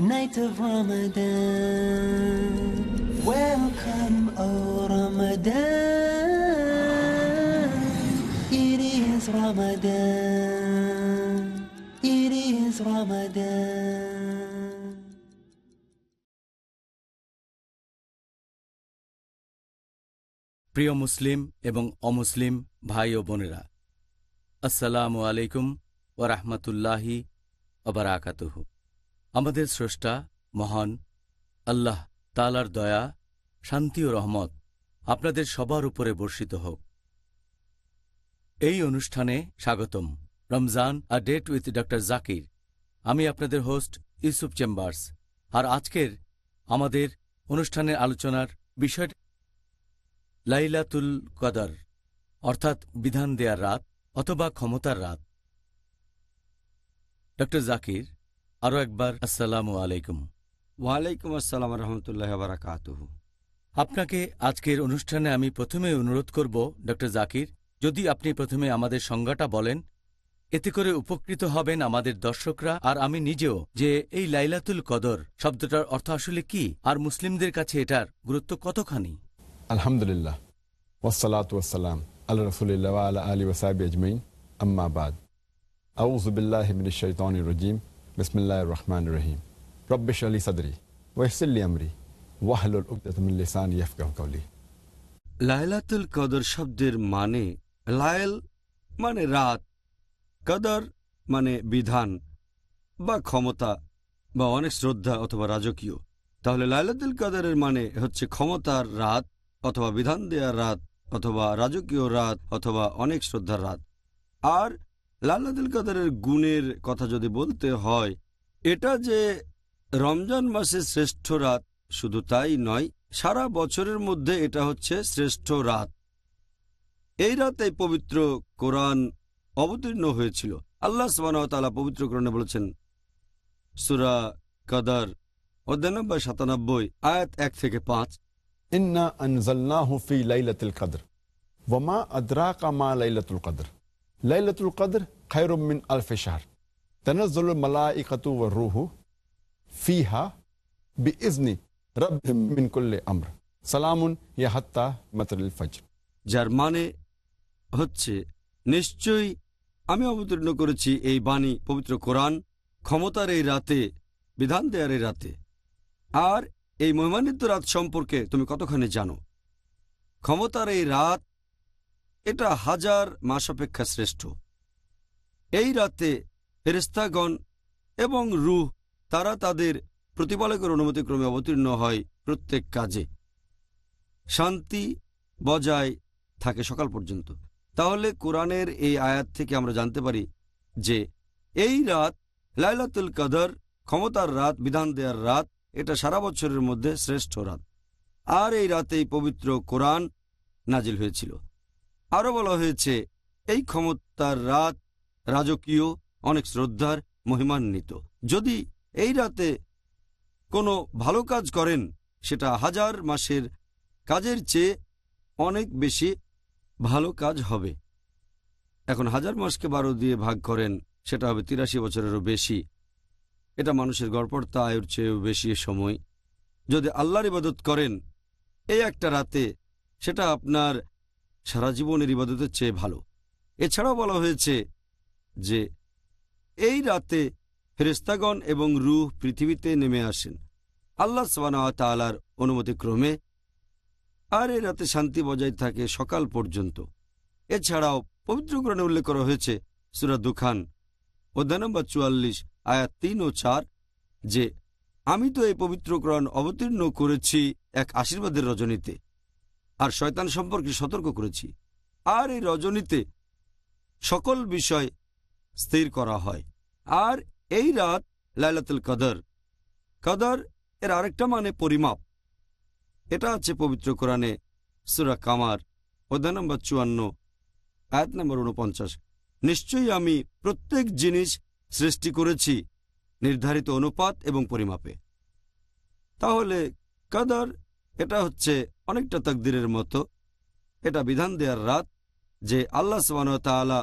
night of Ramadan. Welcome, O Ramadan. It is Ramadan. It is Ramadan. প্রিয় মুসলিম এবং অমুসলিম ভাই ও বোনেরা আসসালামু আলাইকুম ওরহমতুল্লাহি অবরাকাতুহু আমাদের স্রষ্টা, মহান আল্লাহ তালার দয়া, শান্তি ও রহমত আপনাদের সবার উপরে বর্ষিত হোক। এই অনুষ্ঠানে স্বাগতম। Ramzan a date with doctor Zakir. আমি আপনাদের হোস্ট ইউসুফ চেম্বার্স। আর আজকের আমাদের অনুষ্ঠানের আলোচনার বিষয় লাইলাতুল কদর, অর্থাৎ বিধান দেয়ার রাত অথবা ক্ষমতার রাত। ড জাকির আরও একবার আসসালামু আলাইকুম। ওয়ালাইকুম আসসালাম রহমতুল্লাহ বারাকাত আপনাকে আজকের অনুষ্ঠানে আমি প্রথমে অনুরোধ করব ড জাকির যদি আপনি প্রথমে আমাদের সংজ্ঞাটা বলেন এতে করে উপকৃত হবেন আমাদের দর্শকরা আর আমি নিজেও যে এই লাইলাতুল কদর শব্দটার অর্থ আসলে কি আর মুসলিমদের কাছে এটার গুরুত্ব কতখানি? আলহামদুলিল্লাহ। ওসালাত ওসালাম আল্লাহ রসুলিল্লাহ আলা আলী ওসাহাবি আজমাইন। আম্মাবাদ আউজুবিল্লাহ মিনশাইতান রজিম। বিসমিল্লাহ রহমান রহিম রব্বিশ আলী সদরি ওয়সল্লি আমরি ওয়াহলুল উকদাতমিল্লিসান ইয়ফকাহ কওলি লাইলাতুল কদর শব্দের মানে লায়ল মানে রাত কদর মানে বিধান বা ক্ষমতা, বা অনেক শ্রদ্ধা অথবা রাজকীয়। তাহলে লাইলাতুল কদরের মানে হচ্ছে ক্ষমতার রাত অথবা বিধান দেওয়ার রাত অথবা রাজকীয় রাত অথবা অনেক শ্রদ্ধার রাত। আর লাইলাতুল কদরের গুণের কথা যদি বলতে হয়, এটা যে রমজান মাসে শ্রেষ্ঠ রাত শুধু তাই নয়, সারা বছরের মধ্যে এটা হচ্ছে শ্রেষ্ঠ রাত। এই রাতে পবিত্র কোরআন অবতীর্ণ হয়েছিল। আল্লাহ সবানতালা পবিত্র কোরআনে বলেছেন, সুরা কদর অধ্যায় নম্বর সাতানব্বই, আয়াত এক থেকে পাঁচ। ইন্না আনজালনাহু ফি লাইলাতুল কদর, ওয়া আদরাকা মা লাইলাতুল কদর। লাইলাতুল কদর খায়রুম মিন আলফ শাহর তানাজ্জালুল মালাইকাতু ওয়ার রূহু ফিহা বিইজনি রাব্বিহিম মিন কুল্লি আমর সালামুন ইয়া হাত্তা মাতরিল ফজর যার মানে হচ্ছে, নিশ্চয়ই আমি অবতীর্ণ করেছি এই বাণী পবিত্র কোরআন ক্ষমতার এই রাতে, বিধান দেয়ার এই রাতে। আর এই মহিমান্বিত রাত সম্পর্কে তুমি কতখানি জানো? ক্ষমতার এই রাত এটা হাজার মাস অপেক্ষা শ্রেষ্ঠ। এই রাতে ফেরেস্তাগণ এবং রুহ, তারা তাদের প্রতিপালকের অনুমতিক্রমে অবতীর্ণ হয় প্রত্যেক কাজে। শান্তি বজায় থাকে সকাল পর্যন্ত। তাহলে কোরআনের এই আয়াত থেকে আমরা জানতে পারি যে এই রাত লাইলাতুল কদর, ক্ষমতার রাত, বিধান দেওয়ার রাত, এটা সারা বছরের মধ্যে শ্রেষ্ঠ রাত। আর এই রাতেই পবিত্র কোরআন নাজিল হয়েছিল। আরও বলা হয়েছে, এই ক্ষমতার রাত রাজকীয়, অনেক শ্রদ্ধার, মহিমান্বিত। যদি এই রাতে কোনো ভালো কাজ করেন, সেটা হাজার মাসের কাজের চেয়ে অনেক বেশি ভালো কাজ হবে। এখন হাজার মাসকে বারো দিয়ে ভাগ করেন, সেটা হবে তিরাশি বছরেরও বেশি। এটা মানুষের গড়পড়তা আয়ুর চেয়েও বেশি সময়। যদি আল্লাহর ইবাদত করেন, এই একটা রাতে সেটা আপনার সারা জীবনের ইবাদতের চেয়ে ভালো। এছাড়াও বলা হয়েছে যে, এই রাতে ফেরেস্তাগণ এবং রুহ পৃথিবীতে নেমে আসেন। আল্লাহ সবানা তালার অনুমতিক্রমে আর এই রাতে শান্তি বজায় থাকে সকাল পর্যন্ত। এছাড়াও পবিত্রকরণে উল্লেখ করা হয়েছে, সুরা দুখান, অধ্যায় নম্বর চুয়াল্লিশ, আয়াত তিন ও চার, যে, আমি তো এই পবিত্রকরণ অবতীর্ণ করেছি এক আশীর্বাদের রজনীতে। আর শয়তান সম্পর্কে সতর্ক করেছি। আর এই রজনীতে সকল বিষয় স্থির করা হয়। আর এই রাত লাইলাতুল কদর কদর এর আরেকটা মানে পরিমাপ। এটা আছে পবিত্র কোরআনে সুরা কামার, অধ্যায় নম্বর চুয়ান্ন, আয়াত নম্বর উনপঞ্চাশ। নিশ্চয়ই আমি প্রত্যেক জিনিস সৃষ্টি করেছি নির্ধারিত অনুপাত এবং পরিমাপে। তাহলে কদর এটা হচ্ছে অনেকটা তকদিরের মতো। এটা বিধান দেওয়ার রাত যে আল্লাহ তাআলা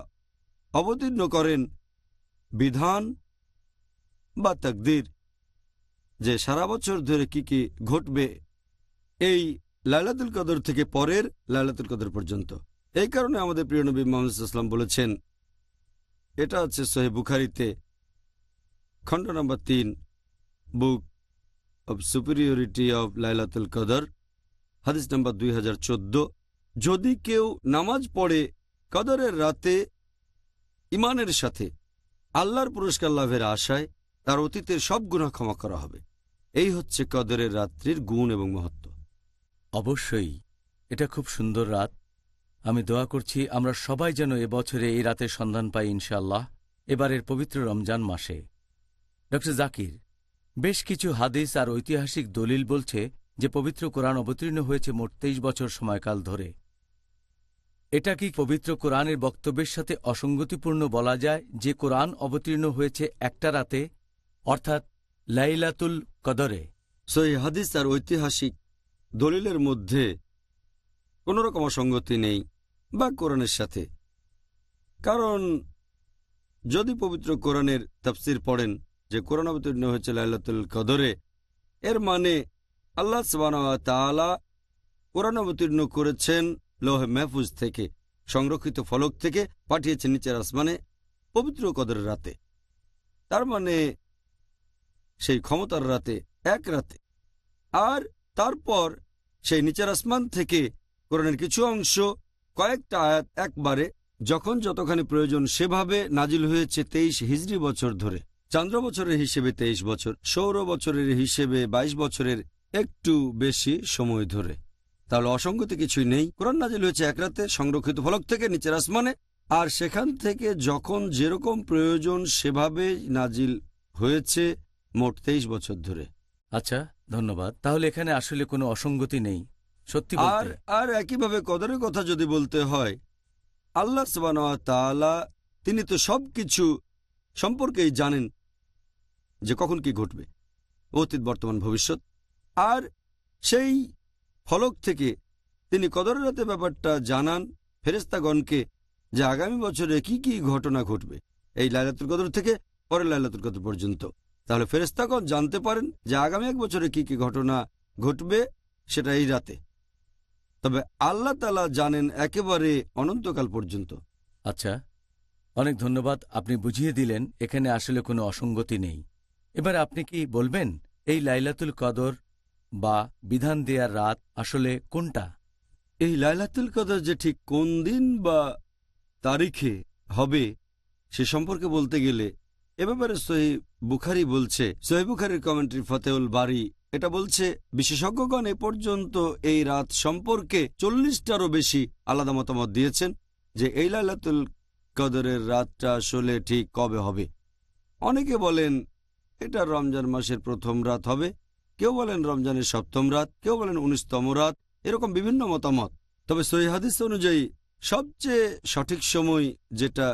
অবতীর্ণ করেন বিধান বা তকদির যে সারা বছর ধরে কি কি ঘটবে এই লাইলাতুল কদর থেকে পরের লাইলাতুল কদর পর্যন্ত। এই কারণে আমাদের প্রিয় নবী মোহাম্মদ ইসলাম বলেছেন, এটা হচ্ছে সোহে বুখারিতে খণ্ড নম্বর তিন, বুক অব সুপিরিয়রিটি অব লাইলাতুল কদর হাদিস নম্বর দুই যদি কেউ নামাজ পড়ে কদরের রাতে ইমানের সাথে আল্লাহর পুরস্কার লাভের আশায়, তার অতীতের সব গুণা ক্ষমা করা হবে। এই হচ্ছে কদরের রাত্রির গুণ এবং মহত্ব। অবশ্যই, এটা খুব সুন্দর রাত। আমি দোয়া করছি, আমরা সবাই যেন এবছরে এই রাতের সন্ধান পাই ইনশাল্লাহ এবারের পবিত্র রমজান মাসে। ড জাকির বেশ কিছু হাদিস আর ঐতিহাসিক দলিল বলছে যে পবিত্র কোরআন অবতীর্ণ হয়েছে মোট তেইশ বছর সময়কাল ধরে। এটা কি পবিত্র কোরআনের বক্তব্যের সাথে অসঙ্গতিপূর্ণ বলা যায় যে কোরআন অবতীর্ণ হয়েছে একটা রাতে, অর্থাৎ লাইলাতুল কদরে? সই হাদিস আর ঐতিহাসিক দলিলের মধ্যে কোনো রকম অসঙ্গতি নেই বা কোরআনের সাথে। কারণ যদি পবিত্র কোরআনের তাফসির পড়েন যে কোরআন অবতীর্ণ হয়েছে লাইলাতুল কদরে, এর মানে আল্লাহ সবানা কোরআন অবতীর্ণ করেছেন লোহে মেহফুজ থেকে, সংরক্ষিত ফলক থেকে, পাঠিয়েছেন নিচের আসমানে পবিত্র কদরের রাতে। তার মানে সেই ক্ষমতার রাতে, এক রাতে। আর তারপর সেই নিচের আসমান থেকে কোরআনের কিছু অংশ কয়েকটা আয়াত একবারে, যখন যতখানি প্রয়োজন সেভাবে নাজিল হয়েছে তেইশ হিজড়ি বছর ধরে। চান্দ্র বছরের হিসেবে তেইশ বছর সৌর বছরের হিসেবে ২২ বছরের একটু বেশি সময় ধরে। তাহলে অসঙ্গতি কিছুই নেই। কোরআন নাজিল হয়েছে এক রাতে সংরক্ষিত ফলক থেকে নিচের আসমানে আর সেখান থেকে যখন যেরকম প্রয়োজন সেভাবে নাজিল হয়েছে মোট তেইশ বছর ধরে। আচ্ছা ধন্যবাদ। তাহলে এখানে আসলে কোনো অসঙ্গতি নেই সত্যি আর আর একইভাবে কদরের কথা যদি বলতে হয় আল্লাহ তাআলা তিনি তো সব কিছু সম্পর্কেই জানেন। যে কখন কি ঘটবে, অতীত, বর্তমান, ভবিষ্যৎ। আর সেই ফলক থেকে তিনি কদরের রাতে ব্যাপারটা জানান ফেরেস্তাগণকে যে আগামী বছরে কি কি ঘটনা ঘটবে, এই লাইলাতুল কদর থেকে পরের লাইলাতুল কদর পর্যন্ত। তাহলে ফেরেস্তাগণ জানতে পারেন যে আগামী এক বছরে কি কি ঘটনা ঘটবে সেটা এই রাতে। তবে আল্লাহ তালা জানেন একেবারে অনন্তকাল পর্যন্ত। আচ্ছা অনেক ধন্যবাদ, আপনি বুঝিয়ে দিলেন, এখানে আসলে কোনো অসঙ্গতি নেই। এবার আপনি কি বলবেন, এই লাইলাতুল কদর বা বিধান দেয়ার রাত আসলে কোনটা? এই লাইলাতুল কদর যে ঠিক কোন দিন বা তারিখে হবে সে সম্পর্কে বলতে গেলে এ ব্যাপারে সহি বুখারি বলছে, সহি বুখারির কমেন্ট্রি ফতেউল বাড়ি এটা বলছে, বিশেষজ্ঞগণ এ পর্যন্ত এই রাত সম্পর্কে চল্লিশটারও বেশি আলাদা মতামত দিয়েছেন যে এই লাইলাতুল কদরের রাতটা আসলে ঠিক কবে হবে। অনেকে বলেন এটা রমজান মাসের প্রথম রাত হবে। কেউ বলেন রমজানের সপ্তম রাত, কেউ বলেন উনিশতম রাত, এরকম বিভিন্ন মতামত। তবে সহি হাদিস অনুযায়ী সবচেয়ে সঠিক সময় যেটা,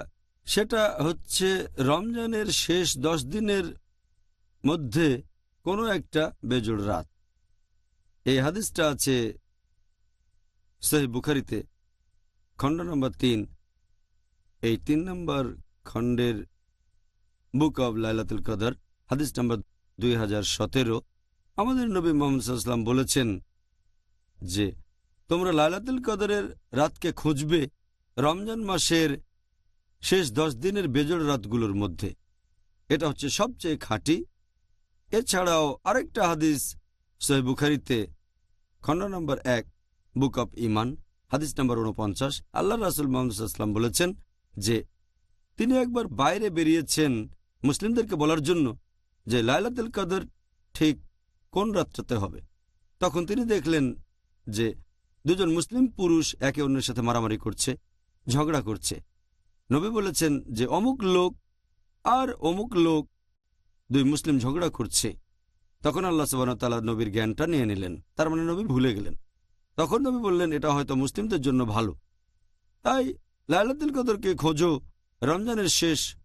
সেটা হচ্ছে রমজানের শেষ দশ দিনের মধ্যে কোনো একটা বেজোড় রাত। এই হাদিসটা আছে সহি বুখারিতে, খণ্ড নম্বর তিন। এই তিন নম্বর খণ্ডের বুক অব লাইলাতুল কদর। হাদিস নম্বর দুই হাজার সতেরো। আমাদের নবী মোহাম্মদ সাল্লাম বলেছেন যে, তোমরা লাইলাতুল কদরের রাতকে খুঁজবে রমজান মাসের শেষ দশ দিনের বেজোড় রাতগুলোর মধ্যে। এটা হচ্ছে সবচেয়ে খাঁটি। এছাড়াও আরেকটা হাদিস সোহেব বুখারিতে, খণ্ড নম্বর এক, বুক অব ইমান হাদিস নম্বর উনপঞ্চাশ আল্লাহ রাসুল মোহাম্মদাম বলেছেন যে, তিনি একবার বাইরে বেরিয়েছেন মুসলিমদেরকে বলার জন্য। যে লাইলাতুল কদর ঠিক কোন রাত্রাতে হবে? তখন তিনি দেখলেন যে দুজন মুসলিম পুরুষ একে অন্যের সাথে মারামারি করছে, ঝগড়া করছে। নবী বলেছেন যে অমুক লোক আর অমুক লোক দুই মুসলিম ঝগড়া করছে। তখন আল্লাহ সুবাহ তাল্লাহ নবীর জ্ঞানটা নিয়ে নিলেন। তার মানে নবী ভুলে গেলেন। তখন নবী বললেন, এটা হয়তো মুসলিমদের জন্য ভালো। তাই লাইলাতুল কদরকে খোঁজো। রমজানের শেষ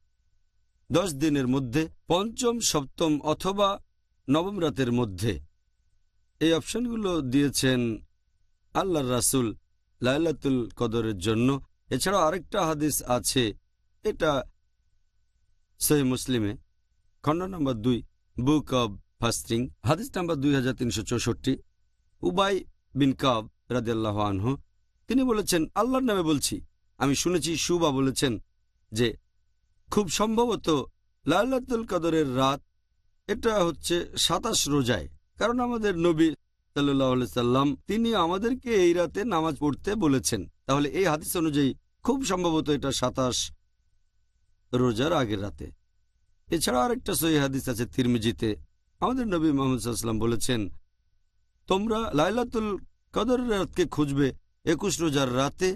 দশ দিনের মধ্যে, পঞ্চম, সপ্তম অথবা নবম রাতের মধ্যে। এই অপশনগুলো দিয়েছেন আল্লাহর রাসুল লাইলাতুল কদরের জন্য। এছাড়াও আরেকটা হাদিস আছে, এটা সহি মুসলিমে, খণ্ড নম্বর দুই, বুক অব ফাস্টিং। হাদিস নাম্বার দুই হাজার তিনশো চৌষট্টি, উবাই বিন কাব রাদিয়াল্লাহ আনহু। তিনি বলেছেন, আল্লাহর নামে বলছি। আমি শুনেছি, সুবা বলেছেন যে খুব সম্ভবত লাইলাতুল কদরের রাত, এটা হচ্ছে সাতাশ রোজায়। কারণ আমাদের নবী সাল্লাহ সাল্লাম, তিনি আমাদেরকে এই রাতে নামাজ পড়তে বলেছেন। তাহলে এই হাদিস অনুযায়ী খুব সম্ভবত এটা সাতাশ রোজার আগের রাতে। এছাড়া আরেকটা সহি হাদিস আছে তিরমিজিতে। আমাদের নবী মোহাম্মদ সাল্লাম বলেছেন, তোমরা লাইলাতুল কদরের রাতকে খুঁজবে একুশ রোজার রাতে,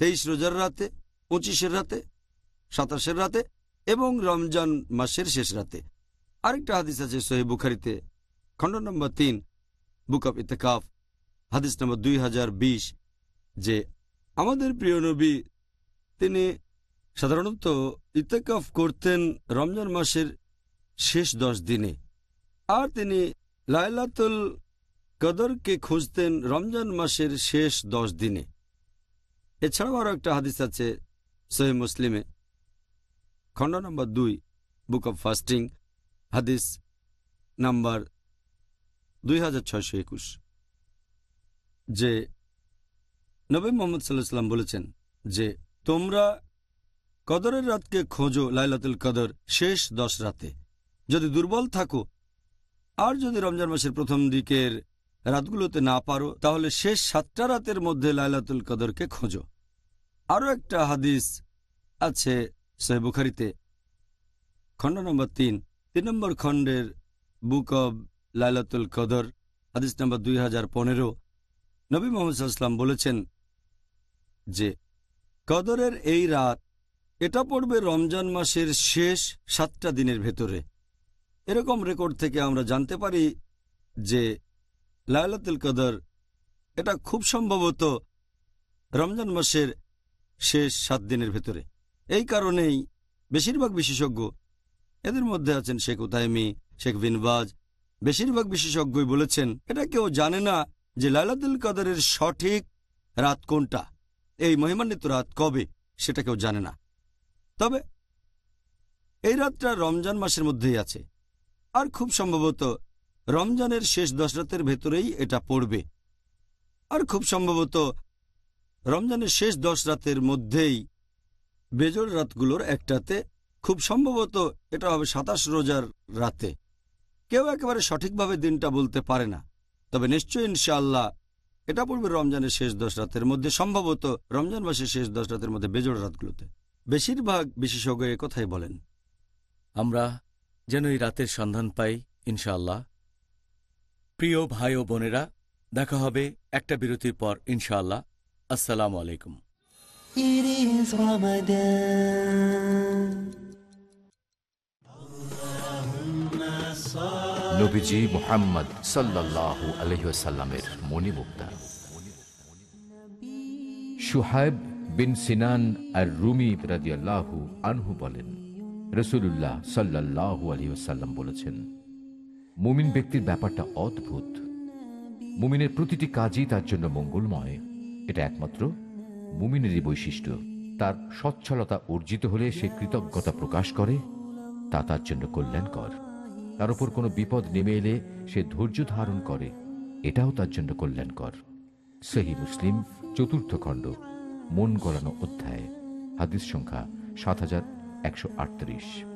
তেইশ রোজার রাতে, পঁচিশের রাতে সাতাশের রাতে এবং রমজান মাসের শেষ রাতে। আরেকটা হাদিস আছে সহি বুখারিতে, খণ্ড নম্বর তিন, বুক অফ ইতেকাফ, হাদিস নম্বর দুই হাজার বিশ, যে আমাদের প্রিয় নবী, তিনি সাধারণত ইতেকাফ করতেন রমজান মাসের শেষ দশ দিনে। আর তিনি লাইলাতুল কদরকে খুঁজতেন রমজান মাসের শেষ দশ দিনে। এছাড়াও আরও একটা হাদিস আছে সহি মুসলিমে খণ্ড নম্বর দুই বুক অব ফাস্টিং হাদিস নাম্বার দুই হাজার ছয়শো একুশ, যে নবী মোহাম্মদ সাল্লাম বলেছেন যে, তোমরা কদরের রাতকে খোঁজো লাইলাতুল কদর শেষ দশ রাতে। যদি দুর্বল থাকো আর যদি রমজান মাসের প্রথম দিকের রাতগুলোতে না পারো, তাহলে শেষ সাতটা রাতের মধ্যে লাইলাতুল কদরকে খোঁজো। আরও একটা হাদিস আছে সহে বুখারিতে খণ্ড নম্বর তিন তিন নম্বর খণ্ডের বুক অব লাইলাতুল কদর, হাদিস নম্বর দুই হাজার পনেরো, নবী মোহাম্মদ সাল্লাম বলেছেন যে, কদরের এই রাত, এটা পড়বে রমজান মাসের শেষ সাতটা দিনের ভেতরে। এরকম রেকর্ড থেকে আমরা জানতে পারি যে লায়লাতুল কদর, এটা খুব সম্ভবত রমজান মাসের শেষ সাত দিনের ভেতরে। এই কারণেই বেশিরভাগ বিশেষজ্ঞ এদের মধ্যে আছেন শেখ উতাইমি, শেখ বিনবাজ। বেশিরভাগ বিশেষজ্ঞই বলেছেন, এটা কেউ জানে না যে লাইলাতুল কদরের সঠিক রাত কোনটা, এই মহিমান্বিত রাত কবে, সেটা কেউ জানে না। তবে এই রাতটা রমজান মাসের মধ্যেই আছে। আর খুব সম্ভবত রমজানের শেষ দশ রাতের ভেতরেই এটা পড়বে। আর খুব সম্ভবত রমজানের শেষ দশ রাতের মধ্যেই বেজোর রাতগুলোর একটাতে খুব সম্ভবত এটা হবে সাতাশ রোজার রাতে। কেউ একেবারে সঠিকভাবে দিনটা বলতে পারে না, তবে নিশ্চয়ই ইনশাআল্লাহ এটা পড়বে রমজানের শেষ দশ রাতের মধ্যে, সম্ভবত রমজান মাসের শেষ দশ রাতের মধ্যে বেজোড় রাতগুলোতে। বেশিরভাগ বিশেষজ্ঞ কথাই বলেন, আমরা যেন এই রাতের সন্ধান পাই, ইনশাআল্লাহ। প্রিয় ভাই ও বোনেরা, দেখা হবে একটা বিরতির পর, ইনশাআল্লাহ। আসসালামু আলাইকুম। It is Ramadan. নবীজি মোহাম্মদ সাল্লাহ আলহ্লামের মণিমুক্তা। সুহাইব বিন সিনান আর রুমি রাদিয়াল্লাহু আনহু বলেন রসুল্লাহ সাল্লাহ আলহিহাল্লাম বলেছেন, মুমিন ব্যক্তির ব্যাপারটা অদ্ভুত। মুমিনের প্রতিটি কাজই তার জন্য মঙ্গলময়। এটা একমাত্র মুমিনেরই বৈশিষ্ট্য, তার সচ্ছলতা অর্জিত হলে সে কৃতজ্ঞতা প্রকাশ করে, তা তার জন্য কল্যাণকর। তার উপর কোনো বিপদ নেমে এলে সে ধৈর্য ধারণ করে, এটাও তার জন্য কল্যাণকর। সেহি মুসলিম, চতুর্থ খণ্ড, মন গলানো অধ্যায়, হাদিস সংখ্যা সাত হাজার একশো আটত্রিশ।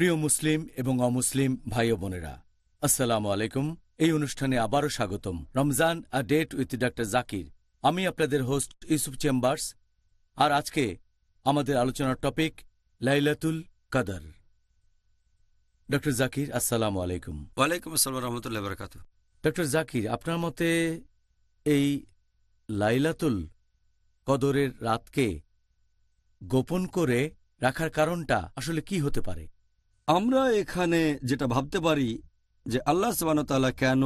প্রিয় মুসলিম এবং অমুসলিম ভাই ও বোনেরা আসসালামু আলাইকুম। এই অনুষ্ঠানে আবারও স্বাগতম। Ramzan a date with doctor Zakir. আমি আপনাদের হোস্ট ইউসুফ চেম্বার্স। আর আজকে আমাদের আলোচনার টপিক লাইলাতুল কাদার। ডক্টর জাকির আসসালামু আলাইকুম। ওয়ালাইকুম আসসালাম রহমতুল্লাহ বরকাত ডক্টর জাকির আপনার মতে এই লাইলাতুল কদরের রাতকে গোপন করে রাখার কারণটা আসলে কি হতে পারে? আমরা এখানে যেটা ভাবতে পারি যে আল্লাহ সাবানতালা কেন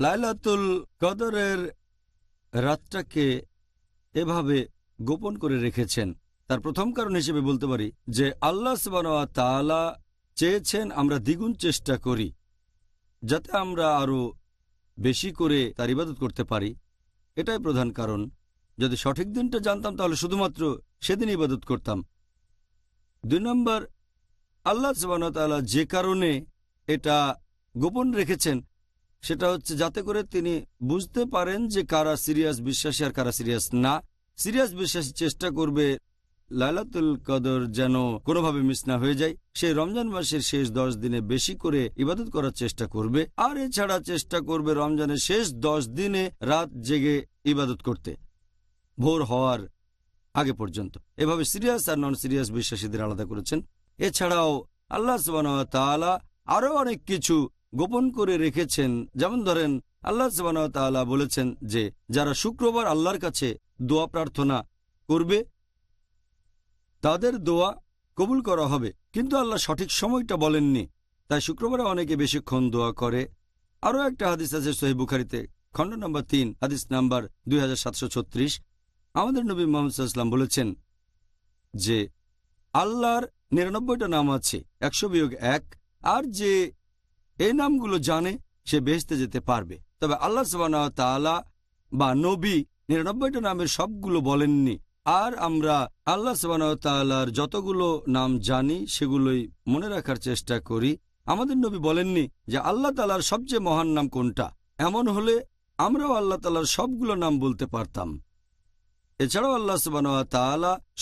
লাইলাতুল কদরের রাতটাকে এভাবে গোপন করে রেখেছেন? তার প্রথম কারণ হিসেবে বলতে পারি যে আল্লাহ তাআলা চেয়েছেন আমরা দ্বিগুণ চেষ্টা করি, যাতে আমরা আরও বেশি করে তার ইবাদত করতে পারি। এটাই প্রধান কারণ। যদি সঠিক দিনটা জানতাম তাহলে শুধুমাত্র সেদিন ইবাদত করতাম। দুই নম্বর আল্লাহ সুবাহতাল্লাহ যে কারণে এটা গোপন রেখেছেন, সেটা হচ্ছে যাতে করে তিনি বুঝতে পারেন যে কারা সিরিয়াস বিশ্বাসী আর কারা সিরিয়াস না। সিরিয়াস বিশ্বাসী চেষ্টা করবে লালাতুল কদর যেন কোনোভাবে মিস না হয়ে যায়। সেই রমজান মাসের শেষ দশ দিনে বেশি করে ইবাদত করার চেষ্টা করবে। আর এছাড়া চেষ্টা করবে রমজানের শেষ দশ দিনে রাত জেগে ইবাদত করতে, ভোর হওয়ার আগে পর্যন্ত। এভাবে সিরিয়াস আর নন সিরিয়াস বিশ্বাসীদের আলাদা করেছেন। এছাড়াও আল্লাহ তাআলা আরও অনেক কিছু গোপন করে রেখেছেন। যেমন ধরেন, আল্লাহ তাআলা বলেছেন যে, যারা শুক্রবার আল্লাহর কাছে দোয়া প্রার্থনা করবে, তাদের দোয়া কবুল করা হবে। কিন্তু আল্লাহ সঠিক সময়টা বলেননি। তাই শুক্রবারে অনেকে বেশিক্ষণ দোয়া করে। আরও একটা হাদিস আছে সহি বুখারিতে, খণ্ড নম্বর তিন, হাদিস নাম্বার দুই হাজার সাতশো ছত্রিশ। আমাদের নবী মোহাম্মদ বলেছেন যে, আল্লাহর নিরানব্বইটা নাম আছে, একশো বিয়োগ এক। আর যে এই নামগুলো জানে, সে বেহেস্তে যেতে পারবে। তবে আল্লাহ সবানা তালা বা নবী নিরানব্বইটা নামের সবগুলো বলেননি। আর আমরা আল্লাহ সবানা তালার যতগুলো নাম জানি, সেগুলোই মনে রাখার চেষ্টা করি। আমাদের নবী বলেননি যে আল্লাহ তালার সবচেয়ে মহান নাম কোনটা? এমন হলে আমরাও আল্লাহ তালার সবগুলো নাম বলতে পারতাম। এছাড়াও আল্লাহ সুবাহ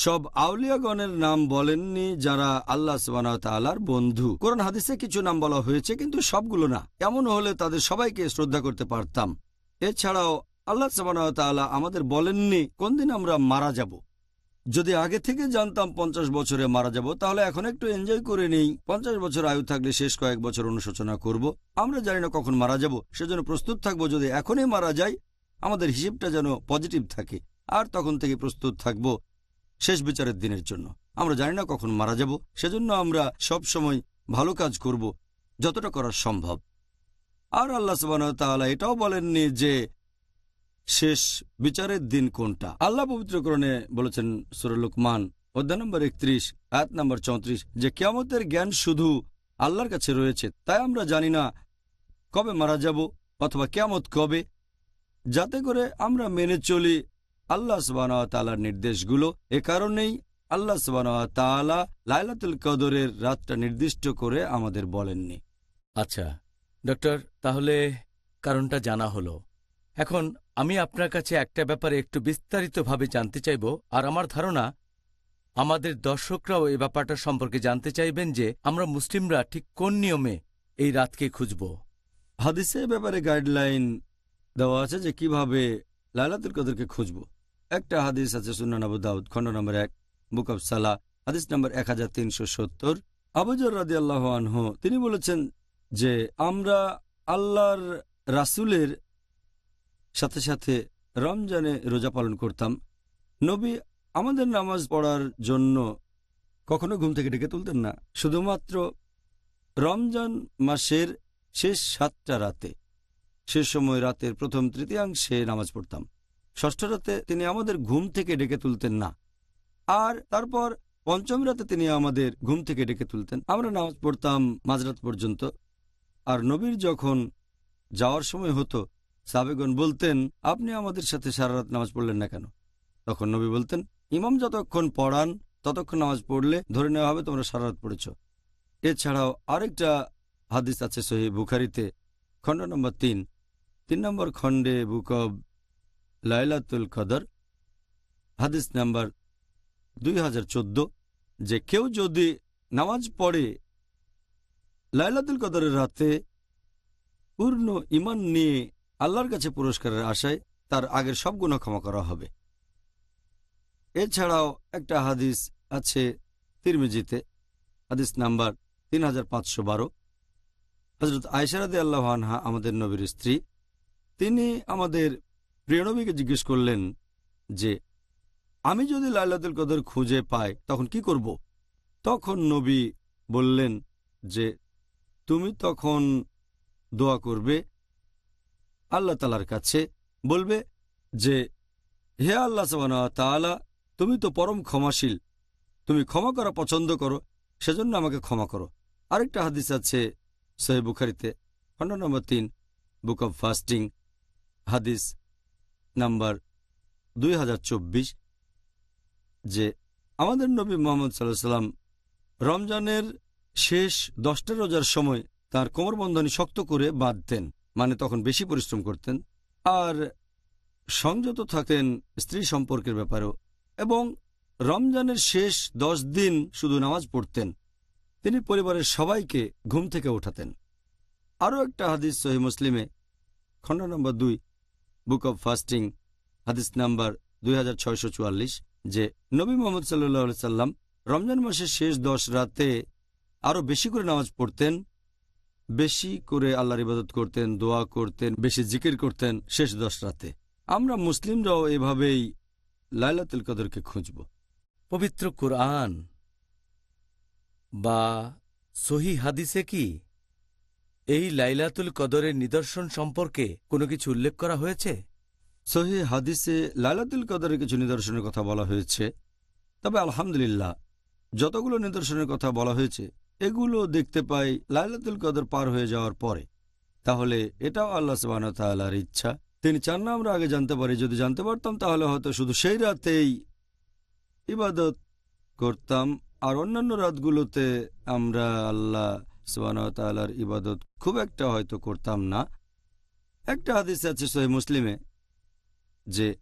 সব আউলিয়াগণের নাম বলেননি যারা আল্লাহ সুবাহ বন্ধু। কোরআন হাদিসে কিছু নাম বলা হয়েছে, কিন্তু সবগুলো না। এমন হলে তাদের সবাইকে শ্রদ্ধা করতে পারতাম। এছাড়াও আল্লাহ সুবাহ আমাদের বলেননি, কোন দিন আমরা মারা যাব? যদি আগে থেকে জানতাম পঞ্চাশ বছরে মারা যাব, তাহলে এখন একটু এনজয় করে নেই। পঞ্চাশ বছর আয়ু থাকলে শেষ কয়েক বছর অনুশোচনা করব। আমরা জানি না কখন মারা যাব। সেজন্য প্রস্তুত থাকব, যদি এখনই মারা যাই, আমাদের হিসেবটা যেন পজিটিভ থাকে। আর তখন থেকে প্রস্তুত থাকব শেষ বিচারের দিনের জন্য। আমরা জানি না কখন মারা যাব, সেজন্য আমরা সব সময় ভালো কাজ করব, যতটা করা সম্ভব। আর আল্লাহ সুবাহ এটাও বলেননি যে শেষ বিচারের দিন কোনটা। আল্লাহ পবিত্রকরণে বলেছেন সুরলুকমান অধ্যায় নম্বর একত্রিশ, আয়াত নম্বর চৌত্রিশ, যে কেয়ামতের জ্ঞান শুধু আল্লাহর কাছে রয়েছে, তাই আমরা জানি না কবে মারা যাব অথবা কেয়ামত কবে। যাতে করে আমরা মেনে চলি আল্লাহ তালার নির্দেশগুলো এ কারণেই আল্লাহ তালা লাইলাতুল কদরের রাতটা নির্দিষ্ট করে আমাদের বলেননি। আচ্ছা ডক্টর তাহলে কারণটা জানা হলো। এখন আমি আপনার কাছে একটা ব্যাপারে একটু বিস্তারিতভাবে জানতে চাইব আর আমার ধারণা আমাদের দর্শকরাও এ ব্যাপারটা সম্পর্কে জানতে চাইবেন যে আমরা মুসলিমরা ঠিক কোন নিয়মে এই রাতকে খুঁজব। হাদিসে ব্যাপারে গাইডলাইন দেওয়া আছে যে কীভাবে লাইলাতুল কদরকে খুঁজব। একটা হাদিস আছে সুনান আবু দাউদ, খণ্ড নম্বর এক বুক অব সালা হাদিস নম্বর এক হাজার তিনশো সত্তর। আবুজর রাদি আল্লাহ আনহ, তিনি বলেছেন যে আমরা আল্লাহর রাসুলের সাথে সাথে রমজানে রোজা পালন করতাম। নবী আমাদের নামাজ পড়ার জন্য কখনো ঘুম থেকে ডেকে তুলতেন না। শুধুমাত্র রমজান মাসের শেষ সাতটা রাতে, সে সময় রাতের প্রথম তৃতীয়াংশে নামাজ পড়তাম। ষষ্ঠ রাতে তিনি আমাদের ঘুম থেকে ডেকে তুলতেন না। আর তারপর পঞ্চম রাতে তিনি আমাদের ঘুম থেকে ডেকে তুলতেন। আমরা নামাজ পড়তাম মাঝরাত পর্যন্ত। আর নবীর যখন যাওয়ার সময় হতো সাবেগন বলতেন, আপনি আমাদের সাথে সারা রাত নামাজ পড়লেন না কেন? তখন নবী বলতেন, ইমাম যতক্ষণ পড়ান, ততক্ষণ নামাজ পড়লে ধরে নেওয়া হবে তোমরা সারা রাত পড়েছ। এছাড়াও আরেকটা হাদিস আছে সহি বুখারিতে, খণ্ড নম্বর তিন। তিন নম্বর খণ্ডে বুক অব লাইলাতুল কদর, হাদিস নাম্বার দুই হাজার চোদ্দ, যে কেউ যদি নামাজ পড়ে, লাইলাতুল কদরের রাতে পূর্ণ ইমান নিয়ে আল্লাহর কাছে পুরস্কারের আশায় তার আগের সব গুণ ক্ষমা করা হবে। এছাড়াও একটা হাদিস আছে তিরমিজিতে, হাদিস নাম্বার তিন হাজার পাঁচশো বারো। হজরত আয়সারাদে আল্লাহ আনহা আমাদের নবীর স্ত্রী, তিনি আমাদের প্রিয়নবীকে জিজ্ঞেস করলেন যে, আমি যদি লাইলাতুল কদর খুঁজে পাই, তখন কি করব? তখন নবী বললেন যে, তুমি তখন দোয়া করবে আল্লাহ তালার কাছে, বলবে যে, হে আল্লাহ সাবানা তুমি তো পরম ক্ষমাশীল, তুমি ক্ষমা করা পছন্দ করো, সেজন্য আমাকে ক্ষমা করো। আরেকটা হাদিস আছে সহি বুখারিতে খণ্ড নম্বর তিন, বুক অব ফাস্টিং, হাদিস নাম্বার দুই হাজার চব্বিশ, যে আমাদের নবী মোহাম্মদ সাল্লাহ সাল্লাম রমজানের শেষ দশটা রোজার সময় তার কোমরবন্ধনী শক্ত করে বাঁধতেন মানে তখন বেশি পরিশ্রম করতেন। আর সংযত থাকতেন স্ত্রী সম্পর্কের ব্যাপারেও। এবং রমজানের শেষ দশ দিন শুধু নামাজ পড়তেন, তিনি পরিবারের সবাইকে ঘুম থেকে ওঠাতেন। আরও একটা হাদিস সহি মুসলিমে, খণ্ড নম্বর দুই বুক অব ফাস্টিং হাদিস নাম্বার দুই হাজার ছয়শো চুয়াল্লিশ, যে নবী মোহাম্মদ সাল্লাহ সাল্লাম রমজান মাসের শেষ দশ রাতে আরও বেশি করে নামাজ পড়তেন, বেশি করে আল্লাহর ইবাদত করতেন, দোয়া করতেন, বেশি জিকির করতেন শেষ দশ রাতে। আমরা মুসলিমরাও এভাবেই লাইলাতুল কদরকে খুঁজব। পবিত্র কোরআন বা সহি হাদিসে কি এই লাইলাতুল কদরের নিদর্শন সম্পর্কে কোনো কিছু উল্লেখ করা হয়েছে? সহি হাদিসে লাইলাতুল কদরের কিছু নিদর্শনের কথা বলা হয়েছে। তবে আলহামদুলিল্লাহ, যতগুলো নিদর্শনের কথা বলা হয়েছে, এগুলো দেখতে পাই লাইলাতুল কদর পার হয়ে যাওয়ার পরে। তাহলে এটাও আল্লাহ সুবাহ তাল্লাহর ইচ্ছা। তিনি চান না আমরা আগে জানতে পারি, যদি জানতে পারতাম তাহলে হয়তো শুধু সেই রাতেই ইবাদত করতাম। আর অন্যান্য রাতগুলোতে আমরা আল্লাহ সুবাহর ইবাদত খুব একটা হয়তো করতাম না। একটা হাদিস আছে সহি মুসলিমে যে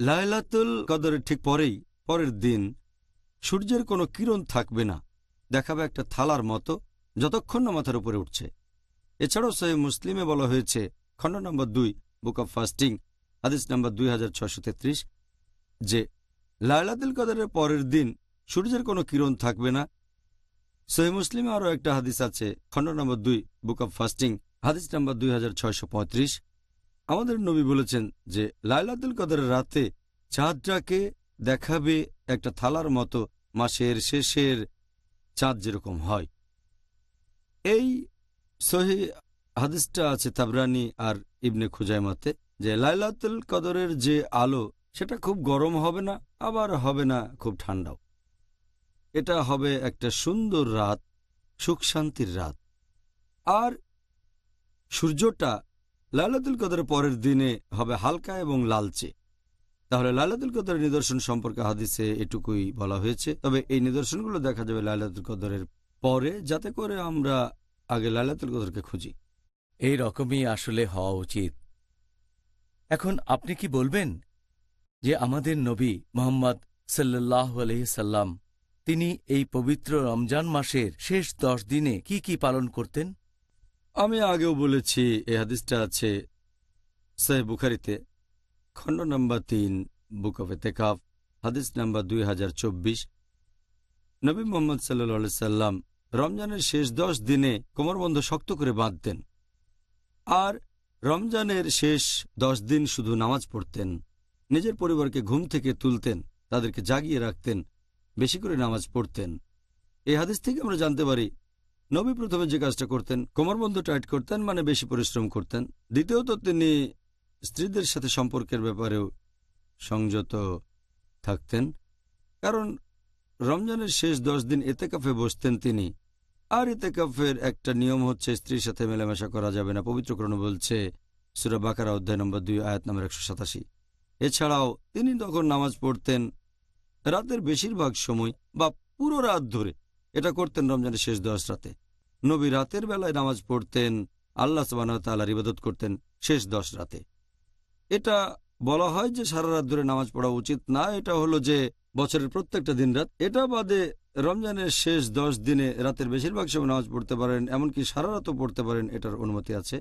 লায়লাতুল কদরের ঠিক পরেই, পরের দিন সূর্যের কোনো কিরণ থাকবে না। দেখাবে একটা থালার মতো, যতক্ষণ না মাথার উপরে উঠছে। এছাড়াও সহি মুসলিমে বলা হয়েছে, খণ্ড নম্বর দুই, বুক অব ফাস্টিং, হাদিস নম্বর দুই যে লায়লাতুল কদরের পরের দিন সূর্যের কোনো কিরণ থাকবে না সহি মুসলিমে আরও একটা হাদিস আছে, খণ্ড নম্বর দুই, বুক অব ফাস্টিং, হাদিস নম্বর দুই হাজার ছয়শো পঁয়ত্রিশ। আমাদের নবী বলেছেন যে, লাইলাতুল কদরের রাতে চাঁদটাকে দেখাবে একটা থালার মতো, মাসের শেষের চাঁদ যেরকম হয়। এই সহি হাদিসটা আছে তাবরানি আর ইবনে খুজাইমাতে, যে লাইলাতুল কদরের যে আলো, সেটা খুব গরম হবে না, আবার হবে না খুব ঠান্ডাও। এটা হবে একটা সুন্দর রাত সুখ শান্তির রাত। আর সূর্যটা লালাতুল কদরের পরের দিনে হবে হালকা এবং লালচে। তাহলে লালাতুল কদরের নিদর্শন সম্পর্কে হাদিসে এটুকুই বলা হয়েছে। তবে এই নিদর্শনগুলো দেখা যাবে লালাতুল কদরের পরে, যাতে করে আমরা আগে লালাতুল কদরকে খুঁজি। এই রকমই আসলে হওয়া উচিত। এখন আপনি কি বলবেন যে আমাদের নবী মোহাম্মদ সাল্লাহ সাল্লাম তিনি এই পবিত্র রমজান মাসের শেষ দশ দিনে কি কি পালন করতেন? আমি আগেও বলেছি, এ হাদিসটা আছে সহ বুখারিতে, খণ্ড নম্বর তিন, বুক অফ এতেকাফ হাদিস নম্বর দুই হাজার চব্বিশ। নবী মোহাম্মদ সাল্লা সাল্লাম রমজানের শেষ দশ দিনে কোমরবন্ধ শক্ত করে বাঁধতেন। আর রমজানের শেষ দশ দিন শুধু নামাজ পড়তেন, নিজের পরিবারকে ঘুম থেকে তুলতেন, তাদেরকে জাগিয়ে রাখতেন বেশি করে নামাজ পড়তেন। এই হাদিস থেকে আমরা জানতে পারি, নবী প্রথমে যে কাজটা করতেন কোমরবন্ধ টাইট করতেন মানে বেশি পরিশ্রম করতেন। দ্বিতীয়ত তিনি স্ত্রীদের সাথে সম্পর্কের ব্যাপারেও সংযত থাকতেন। কারণ রমজানের শেষ দশ দিন এতেকাফে বসতেন তিনি। আর এতেকাফের একটা নিয়ম হচ্ছে, স্ত্রীর সাথে মেলামেশা করা যাবে না। পবিত্রকরণ বলছে, সুরা বাকারা অধ্যায় নম্বর দুই, আয়াত নম্বর একশো সাতাশি। এছাড়াও তিনি তখন নামাজ পড়তেন রাতের বেশিরভাগ সময় বা পুরো রাত ধরে এটা করতেন রমজানের শেষ দশ রাতে। নবী রাতের বেলায় নামাজ পড়তেন, আল্লাহ তাল্লাহর ইবাদত করতেন শেষ দশ রাতে। এটা বলা হয় যে সারা রাত ধরে নামাজ পড়া উচিত না, এটা হলো যে বছরের প্রত্যেকটা দিন রাত। এটা বাদে রমজানের শেষ দশ দিনে রাতের বেশিরভাগ সময় নামাজ পড়তে পারেন, এমনকি সারা রাতও পড়তে পারেন, এটার অনুমতি আছে।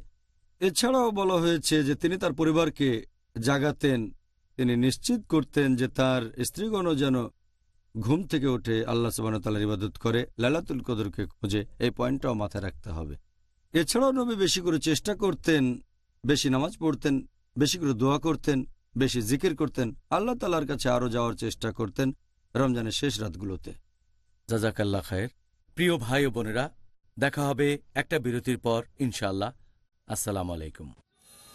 এছাড়াও বলা হয়েছে যে তিনি তার পরিবারকে জাগাতেন তিনি নিশ্চিত করতেন যে তার স্ত্রীগণও যেন ঘুম থেকে উঠে আল্লাহ সুবাহ তাল্লার ইবাদত করে লালাতুল কদরকে খুঁজে এই পয়েন্টটাও মাথায় রাখতে হবে। এছাড়াও নবী বেশি করে চেষ্টা করতেন, বেশি নামাজ পড়তেন, বেশি করে দোয়া করতেন, বেশি জিকির করতেন। আল্লাহ তালার কাছে আরও যাওয়ার চেষ্টা করতেন রমজানের শেষ রাতগুলোতে। জাজাকাল্লা খায়ের। প্রিয় ভাই ও বোনেরা, দেখা হবে একটা বিরতির পর, ইনশাআল্লাহ। আসসালামু আলাইকুম।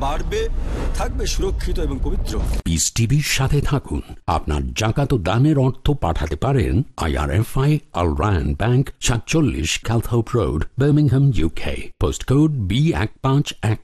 বাড়বে, থাকবে সুরক্ষিত এবং পবিত্র। পিস টিভির সাথে থাকুন। আপনার জাকাত দানের অর্থ পাঠাতে পারেন আইআরএফআই আল রায়ন ব্যাংক সাতচল্লিশ Calthorpe road Birmingham UK post code B এক পাঁচ এক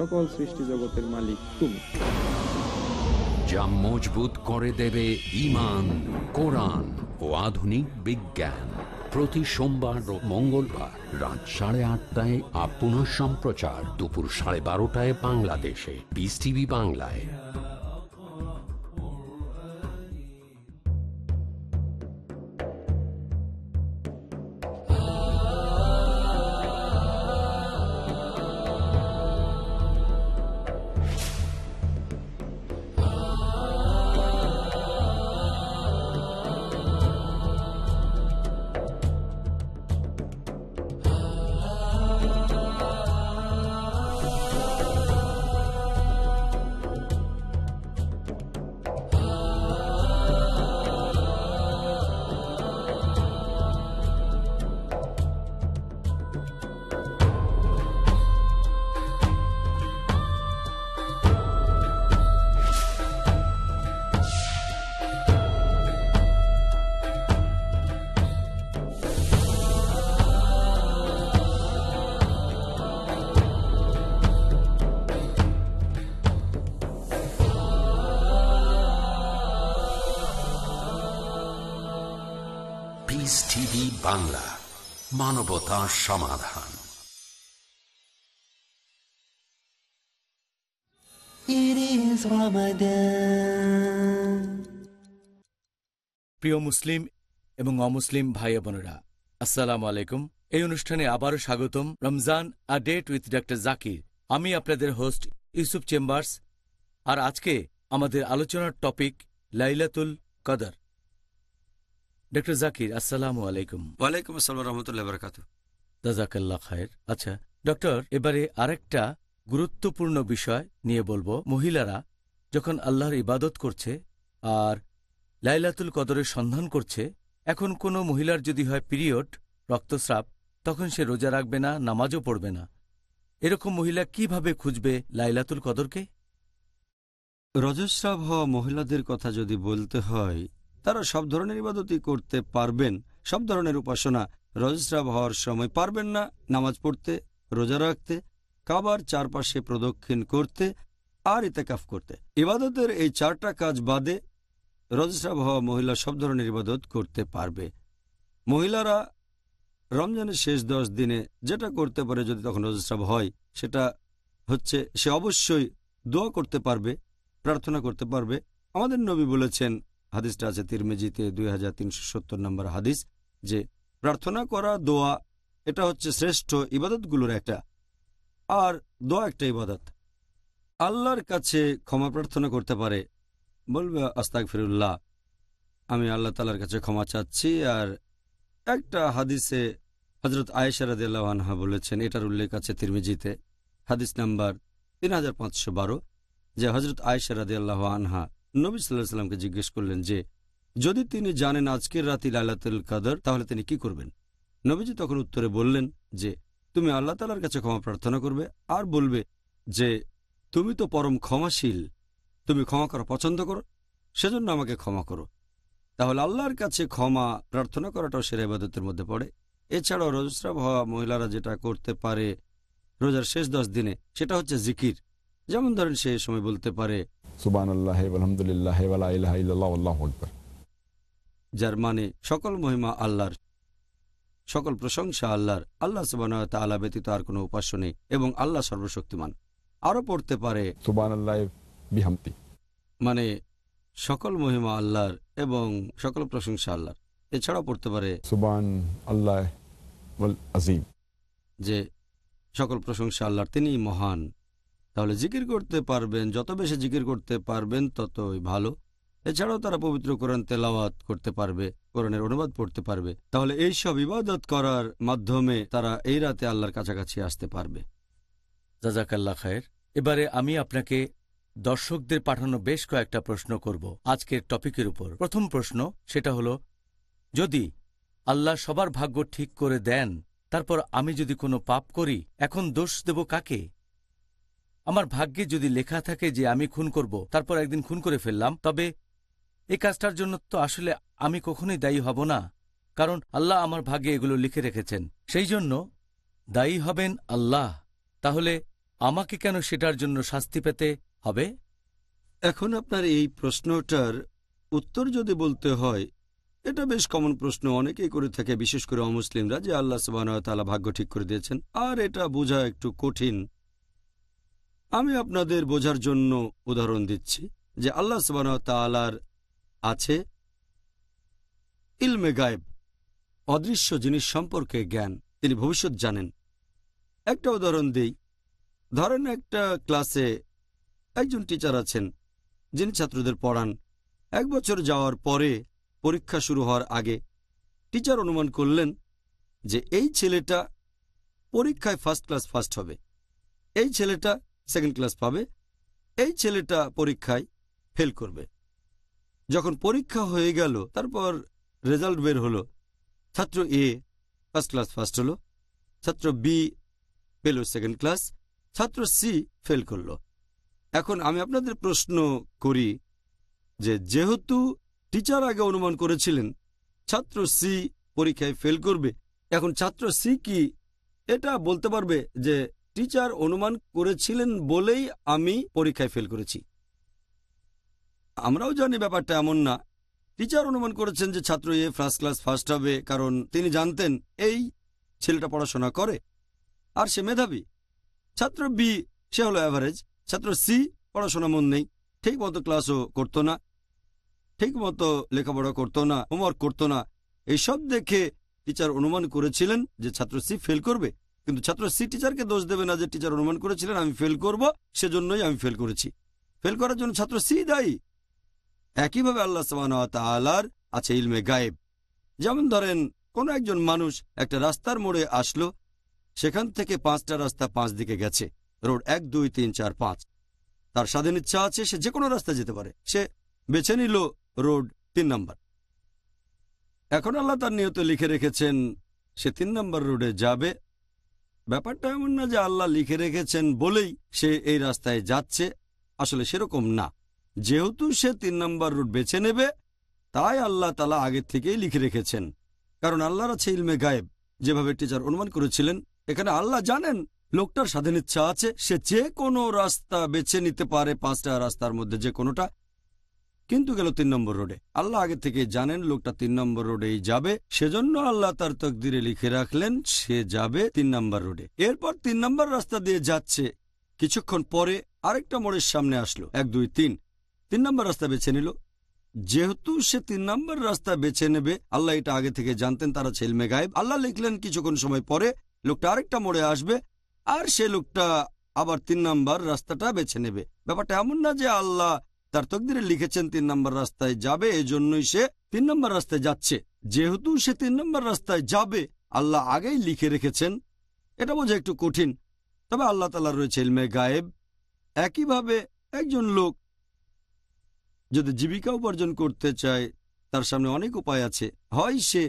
সকল সৃষ্টি জগতের মালিক তুমি। যা মজবুত করে দেবে ইমান কোরআন ও আধুনিক বিজ্ঞান। প্রতি সোমবার ও মঙ্গলবার রাত সাড়ে আটটায় আর পুনঃ সম্প্রচার। দুপুর সাড়ে বারোটায় বাংলাদেশে। বিস টিভি বাংলায়। টিভি বাংলা মানবতা সমাধান। It is Ramadan. প্রিয় মুসলিম এবং অমুসলিম ভাই বোনেরা আসসালামু আলাইকুম। এই অনুষ্ঠানে আবারও স্বাগতম Ramzan a date with doctor Zakir. আমি আপনাদের হোস্ট ইউসুফ চেম্বার্স। আর আজকে আমাদের আলোচনার টপিক লাইলাতুল কদর। ডক্টর জাকির আসসালামু আলাইকুম ওয়ালাইকুম আসসালাম রহমতুল্লাহ বরকাত জাজাকাল্লা খায়ের। আচ্ছা ডক্টর এবারে আরেকটা গুরুত্বপূর্ণ বিষয় নিয়ে বলব। মহিলারা যখন আল্লাহর ইবাদত করছে আর লাইলাতুল কদরের সন্ধান করছে এখন কোনো মহিলার যদি হয় পিরিয়ড রক্তস্রাব তখন সে রোজা রাখবে না নামাজও পড়বে না। এরকম মহিলা কীভাবে খুঁজবে লাইলাতুল কদরকে? রজস্রাব হওয়া মহিলাদের কথা যদি বলতে হয় তারা সব ধরনের ইবাদতই করতে পারবেন। সব ধরনের উপাসনা রজস্রাব হওয়ার সময় পারবেন না। নামাজ পড়তে, রোজা রাখতে, কাবার চারপাশে প্রদক্ষিণ করতে আর ইতেকাফ করতে। ইবাদতের এই চারটা কাজ বাদে রজস্রাব হওয়া মহিলা সব ধরনের ইবাদত করতে পারবে। মহিলারা রমজানের শেষ দশ দিনে যেটা করতে পারে যদি তখন রজস্রাব হয়, সেটা হচ্ছে সে অবশ্যই দোয়া করতে পারবে, প্রার্থনা করতে পারবে। আমাদের নবী বলেছেন হাদিসটা আছে তিরমেজিতে দুই হাজার তিনশো সত্তর নম্বর হাদিস যে প্রার্থনা করা, দোয়া, এটা হচ্ছে শ্রেষ্ঠ ইবাদতগুলোর একটা। আর দোয়া একটা ইবাদত। আল্লাহর কাছে ক্ষমা প্রার্থনা করতে পারে। বলবে আস্তাক ফিরুল্লাহ আমি আল্লাহ তালার কাছে ক্ষমা চাচ্ছি। আর একটা হাদিসে হজরত আয়েশারাদ আনহা বলেছেন, এটার উল্লেখ আছে তিরমিজিতে, হাদিস নাম্বার তিন হাজার পাঁচশো বারো, যে হজরত আয়েশা রাদি আল্লাহ আনহা নবী সাল্লাহ সাল্লামকে জিজ্ঞেস করলেন যে, যদি তিনি জানেন আজকের রাতি লাইলাতুল কাদর, তাহলে তিনি কি করবেন? নবীজি তখন উত্তরে বললেন যে, তুমি আল্লাহ তালার কাছে ক্ষমা প্রার্থনা করবে আর বলবে যে, তুমি তো পরম ক্ষমাশীল, তুমি ক্ষমা করা পছন্দ করো, সেজন্য আমাকে ক্ষমা করো। তাহলে আল্লাহর কাছে ক্ষমা প্রার্থনা করাটাও সেরা ইবাদতের মধ্যে পড়ে। এছাড়াও রজস্রাব হওয়া মহিলারা যেটা করতে পারে রোজার শেষ দশ দিনে, সেটা হচ্ছে জিকির। যেমন ধরেন সে সময় বলতে পারে সুবান আল্লাহ আলহামদুলিল্লাহ আল্লাহু আকবার। যার মানে সকল মহিমা আল্লাহর সকল প্রশংসা আল্লাহর। আল্লাহ সুবান তালা ব্যতীত আর কোনো উপাস্য নেই এবং আল্লাহ সর্বশক্তিমান। আরও পড়তে পারে সুবান আল্লাহ বিহামতি মানে সকল মহিমা আল্লাহর এবং সকল প্রশংসা আল্লাহর। এছাড়াও পড়তে পারে সুবান আল্লাহ আজিম যে সকল প্রশংসা আল্লাহর তিনি মহান। তাহলে জিকির করতে পারবেন, যত বেশি জিকির করতে পারবেন ততই ভালো। এছাড়াও তারা পবিত্র কোরআন তেলাওয়াত করতে পারবে, কোরআনের অনুবাদ পড়তে পারবে। তাহলে এই সব ইবাদত করার মাধ্যমে তারা এই রাতে আল্লাহর কাছাকাছি আসতে পারবে। জাজাকাল্লা খায়ের। এবারে আমি আপনাকে দর্শকদের পাঠানো বেশ কয়েকটা প্রশ্ন করব আজকের টপিকের উপর। প্রথম প্রশ্ন সেটা হলো, যদি আল্লাহ সবার ভাগ্য ঠিক করে দেন, তারপর আমি যদি কোনো পাপ করি, এখন দোষ দেব কাকে? আমার ভাগ্যে যদি লেখা থাকে যে আমি খুন করব, তারপর একদিন খুন করে ফেললাম, তবে এই কাজটার জন্য তো আসলে আমি কখনোই দায়ী হব না, কারণ আল্লাহ আমার ভাগ্যে এগুলো লিখে রেখেছেন। সেই জন্য দায়ী হবেন আল্লাহ। তাহলে আমাকে কেন সেটার জন্য শাস্তি পেতে হবে? এখন আপনার এই প্রশ্নটার উত্তর যদি বলতে হয়, এটা বেশ কমন প্রশ্ন, অনেকেই করে থাকে, বিশেষ করে অমুসলিমরা, যে আল্লাহ সুবাহতালা ভাগ্য ঠিক করে দিয়েছেন, আর এটা বোঝা একটু কঠিন। আমি আপনাদের বোঝার জন্য উদাহরণ দিচ্ছি যে আল্লাহ সুবাহতালার আছে ইলমে গায়েব, অদৃশ্য জিনিস সম্পর্কে জ্ঞান, তিনি ভবিষ্যৎ জানেন। একটা উদাহরণ দিই। ধরেন একটা ক্লাসে একজন টিচার আছেন, যিনি ছাত্রদের পড়ান। এক বছর যাওয়ার পরে পরীক্ষা শুরু হওয়ার আগে টিচার অনুমান করলেন যে এই ছেলেটা পরীক্ষায় ফার্স্ট ক্লাস ফার্স্ট হবে। এই ছেলেটা সেকেন্ড ক্লাস পাবে, এই ছেলেটা পরীক্ষায় ফেল করবে। যখন পরীক্ষা হয়ে গেল, তারপর রেজাল্ট বের হলো, ছাত্র এ ফার্স্ট ক্লাস ফার্স্ট হলো, ছাত্র বি পেল সেকেন্ড ক্লাস ছাত্র সি ফেল করল। এখন আমি আপনাদের প্রশ্ন করি যে, যেহেতু টিচার আগে অনুমান করেছিলেন, ছাত্র সি পরীক্ষায় ফেল করবে, এখন ছাত্র সি কি এটা বলতে পারবে যে টিচার অনুমান করেছিলেন বলেই আমি পরীক্ষায় ফেল করেছি। আমরাও জানি ব্যাপারটা এমন না। টিচার অনুমান করেছেন যে ছাত্র এ ফার্স্ট ক্লাস ফার্স্ট হবে, কারণ তিনি জানতেন এই ছেলেটা পড়াশোনা করে, আর সে মেধাবী। ছাত্র বি সে হলো অ্যাভারেজ ছাত্র সি পড়াশোনা মন নেই। ঠিক মতো ক্লাসও করতো না। ঠিক মতো লেখাপড়া করতো না হোমওয়ার্ক করতো না। এইসব দেখে টিচার অনুমান করেছিলেন যে ছাত্র সি ফেল করবে। কিন্তু ছাত্র সি টিচারকে দোষ দেবে না যে টিচার অনুমান করেছিলেন, আমি ফেল করব, সেজন্যই আমি ফেল করেছি। ফেল করার জন্য ছাত্র সি দায়ী। একইভাবে আল্লাহ তালার আছে ইলমে গায়েব। যেমন ধরেন, কোন একজন মানুষ একটা রাস্তার মোড়ে আসলো, সেখান থেকে পাঁচটা রাস্তা পাঁচ দিকে গেছে, রোড এক, দুই, তিন, চার, পাঁচ। তার স্বাধীন ইচ্ছা আছে, সে যে কোনো রাস্তা যেতে পারে। সে বেছে নিল রোড তিন নাম্বার। এখন আল্লাহ তার নিয়ত লিখে রেখেছেন, সে তিন নম্বর রোডে যাবে ব্যাপারটা এমন না যে আল্লাহ লিখে রেখেছেন বলেই সে এই রাস্তায় যাচ্ছে। আসলে সেরকম না। যেহেতু সে তিন নম্বর রুট বেছে নেবে, তাই আল্লাহ তালা আগের থেকেই লিখে রেখেছেন। কারণ আল্লাহর আছে ইলমে গায়েব। যেভাবে টিচার অনুমান করেছিলেন, এখানে আল্লাহ জানেন লোকটার স্বাধীন ইচ্ছা আছে। সে যে কোনো রাস্তা বেছে নিতে পারে, পাঁচটা রাস্তার মধ্যে যে কোনোটা। কিন্তু গেল তিন নম্বর রোডে। আল্লাহ আগে থেকে জানেন লোকটা তিন নম্বর রোডেই যাবে। সেজন্য আল্লাহ তার তকদিরে লিখে রাখলেন, সে যাবে তিন নম্বর রোডে। এরপর তিন নম্বর রাস্তা দিয়ে যাচ্ছে। কিছুক্ষণ পরে আরেকটা মোড়ের সামনে আসলো। এক, দুই, তিন। তিন নম্বর রাস্তা বেছে নিল। যেহেতু সে তিন নম্বর রাস্তা বেছে নেবে, আল্লাহ এটা আগে থেকে জানতেন, তারা ছেলমে গায়েব। আল্লাহ লিখলেন, কিছুক্ষণ সময় পরে লোকটা আরেকটা মোড়ে আসবে, আর সে লোকটা আবার তিন নম্বর রাস্তাটা বেছে নেবে। ব্যাপারটা এমন না যে আল্লাহ তার তকদিরে লিখেছেন তিন নম্বর রাস্তায় যাবে, এজন্যই সে তিন নম্বর রাস্তায় যাচ্ছে। যেহেতু সে তিন নম্বর রাস্তায় যাবে, আল্লাহ আগেই লিখে রেখেছেন। এটা বোঝা একটু কঠিন। তবে আল্লাহ তালা রয়েছে ইলমে গায়েব। একইভাবে একজন লোক যদি জীবিকা উপার্জন করতে চায়, তার সামনে অনেক উপায় আছে। হয় সে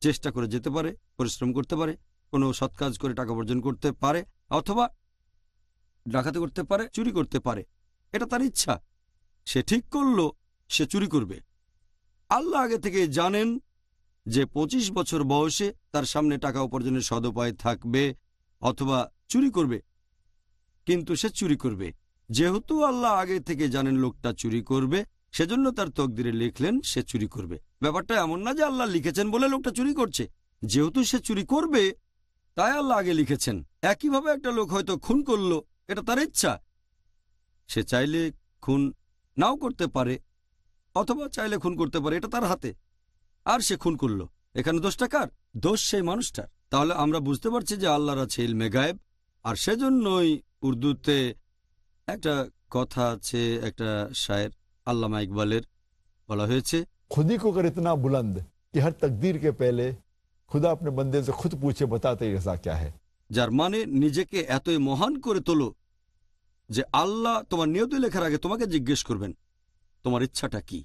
চেষ্টা করে যেতে পারে, পরিশ্রম করতে পারে, কোনো সৎ কাজ করে টাকা উপার্জন করতে পারে, অথবা ডাকাতি করতে পারে, চুরি করতে পারে। এটা তার ইচ্ছা। সে ঠিক করল, সে চুরি করবে। আল্লাহ আগে থেকে জানেন যে ২৫ বছর বয়সে তার সামনে টাকা উপার্জনের সদুপায় থাকবে অথবা চুরি করবে। কিন্তু সে চুরি করবে। যেহেতু আল্লাহ আগে থেকে জানেন লোকটা চুরি করবে, সেজন্য তার তকদিরে লিখলেন সে চুরি করবে। ব্যাপারটা এমন না যে আল্লাহ লিখেছেন বলে লোকটা চুরি করছে। যেহেতু সে চুরি করবে, তাই আল্লাহ আগে লিখেছেন। একইভাবে একটা লোক হয়তো খুন করল, এটা তার ইচ্ছা। সে চাইলে খুন নাও করতে পারে অথবা চাইলে খুন করতে পারে এটা তার হাতে। আর সে খুন করল। এখানে দোষটা কার? দোষ সেই মানুষটার। তাহলে আমরা বুঝতে পারছি যে আল্লাহর আছে ইলমে গায়েব আর সেজন্যই উর্দুতে একটা কথা আছে একটা শায়ের আল্লামা ইকবালের বলা হয়েছে খুদি কো করে ইতনা বুলন্দ কি হর তকদির কে পেলে খুদা আপনি বন্দে খুদ পুছে বতাতে রেসা ক্যা যার মানে নিজেকে এতই মহান করে তোলো যে আল্লাহ তোমার নিয়ত লেখার আগে তোমাকে জিজ্ঞেস করবেন, তোমার ইচ্ছাটা কি?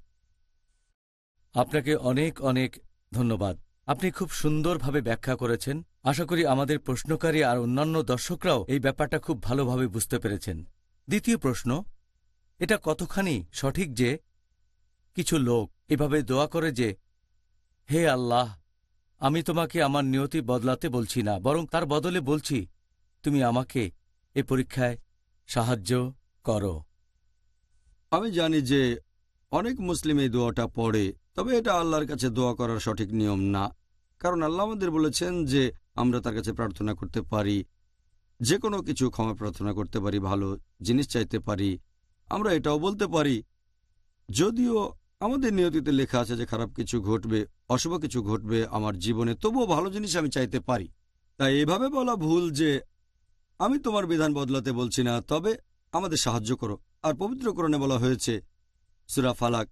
আপনাকে অনেক অনেক ধন্যবাদ। আপনি খুব সুন্দরভাবে ব্যাখ্যা করেছেন। আশা করি আমাদের প্রশ্নকারী আর অন্যান্য দর্শকরাও এই ব্যাপারটা খুব ভালোভাবে বুঝতে পেরেছেন। দ্বিতীয় প্রশ্ন, এটা কতখানি সঠিক যে কিছু লোক এভাবে দোয়া করে যে, হে আল্লাহ, আমি তোমাকে আমার নিয়তি বদলাতে বলছি না, বরং তার বদলে বলছি, তুমি আমাকে এ পরীক্ষায় সাহায্য করো। আমি জানি যে অনেক মুসলিম এই দোয়াটা পড়ে, তবে এটা আল্লাহর কাছে দোয়া করার সঠিক নিয়ম না। কারণ আল্লাহ আমাদের বলেছেন যে আমরা তার কাছে প্রার্থনা করতে পারি যে কোনো কিছু ক্ষমা প্রার্থনা করতে পারি, ভালো জিনিস চাইতে পারি, আমরা এটাও বলতে পারি। যদিও আমাদের নিয়তিতে লেখা আছে যে খারাপ কিছু ঘটবে, অশুভ কিছু ঘটবে আমার জীবনে, তবুও ভালো জিনিস আমি চাইতে পারি। তাই এভাবে বলা ভুল যে আমি তোমার বিধান বদলাতে বলছি না তবে আমাদের সাহায্য করো। আর পবিত্রকরণে বলা হয়েছে সুরা ফালাক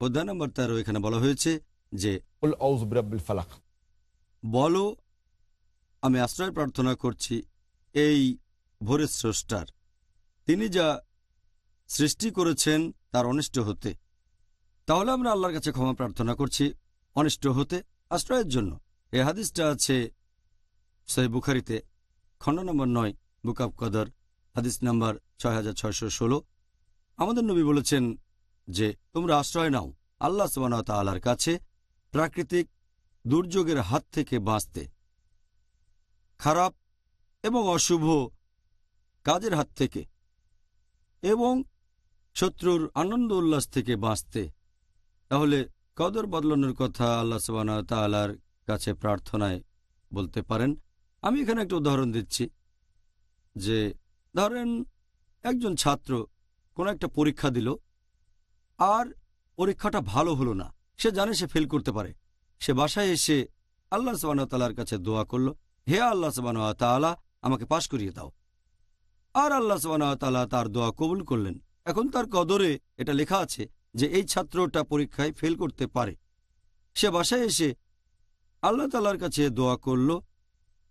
অধ্যায় নম্বর তেরো এখানে বলা হয়েছে যে ফালাক। বলো আমি আশ্রয় প্রার্থনা করছি এই ভোরের স্রষ্টার। তিনি যা সৃষ্টি করেছেন তার অনিষ্ট হতে। তাহলে আমরা আল্লাহর কাছে ক্ষমা প্রার্থনা করছি অনিষ্ট হতে আশ্রয়ের জন্য। এ হাদিসটা আছে সহি বুখারিতে খণ্ড নম্বর নয়। বুক অব কদর, হাদিস নাম্বার ছয় হাজার ছয়শো ষোলো। আমাদের নবী বলেছেন যে, তোমরা আশ্রয় নাও আল্লাহ সবান তালার কাছে প্রাকৃতিক দুর্যোগের হাত থেকে বাঁচতে। খারাপ এবং অশুভ কাজের হাত থেকে এবং শত্রুর আনন্দ উল্লাস থেকে বাঁচতে। তাহলে কদর বদলানোর কথা আল্লাহ সবানা তালার কাছে প্রার্থনায় বলতে পারেন। আমি এখানে একটা উদাহরণ দিচ্ছি। যে, ধরেন, একজন ছাত্র কোনো একটা পরীক্ষা দিল, আর পরীক্ষাটা ভালো হলো না। সে জানে সে ফেল করতে পারে। সে বাসায় এসে আল্লাহ তালার কাছে দোয়া করল, হে আল্লাহ তালা আমাকে পাশ করিয়ে দাও। আর আল্লাহ তালা তার দোয়া কবুল করলেন। এখন তার কদরে এটা লেখা আছে যে, এই ছাত্রটা পরীক্ষায় ফেল করতে পারে। সে বাসায় এসে আল্লাহ তালার কাছে দোয়া করল।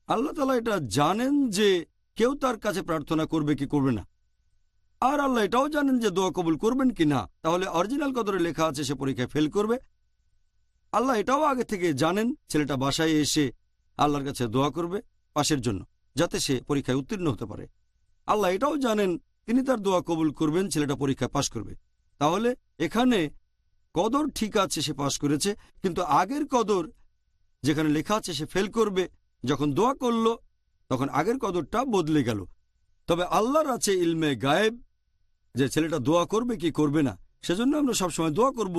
আল্লাহ তালা এটা জানেন যে কেউ তার কাছে প্রার্থনা করবে কি করবে না। আর আল্লাহ এটাও জানেন যে দোয়া কবুল করবেন কি না। তাহলে অরিজিনাল কদরে লেখা আছে, সে পরীক্ষায় ফেল করবে। আল্লাহ এটাও আগে থেকে জানেন, ছেলেটা বাসায় এসে আল্লাহর কাছে দোয়া করবে পাশের জন্য, যাতে সে পরীক্ষায় উত্তীর্ণ হতে পারে। আল্লাহ এটাও জানেন, তিনি তার দোয়া কবুল করবেন, ছেলেটা পরীক্ষায় পাশ করবে। তাহলে এখানে কদর ঠিক আছে, সে পাশ করেছে, কিন্তু আগের কদর যেখানে লেখা আছে, সে ফেল করবে, যখন দোয়া করল তখন আগের কদরটা বদলে গেল। তবে আল্লাহর আছে ইলমে গায়েব, যে ছেলেটা দোয়া করবে কি করবে না, সেজন্য আমরা সবসময় দোয়া করব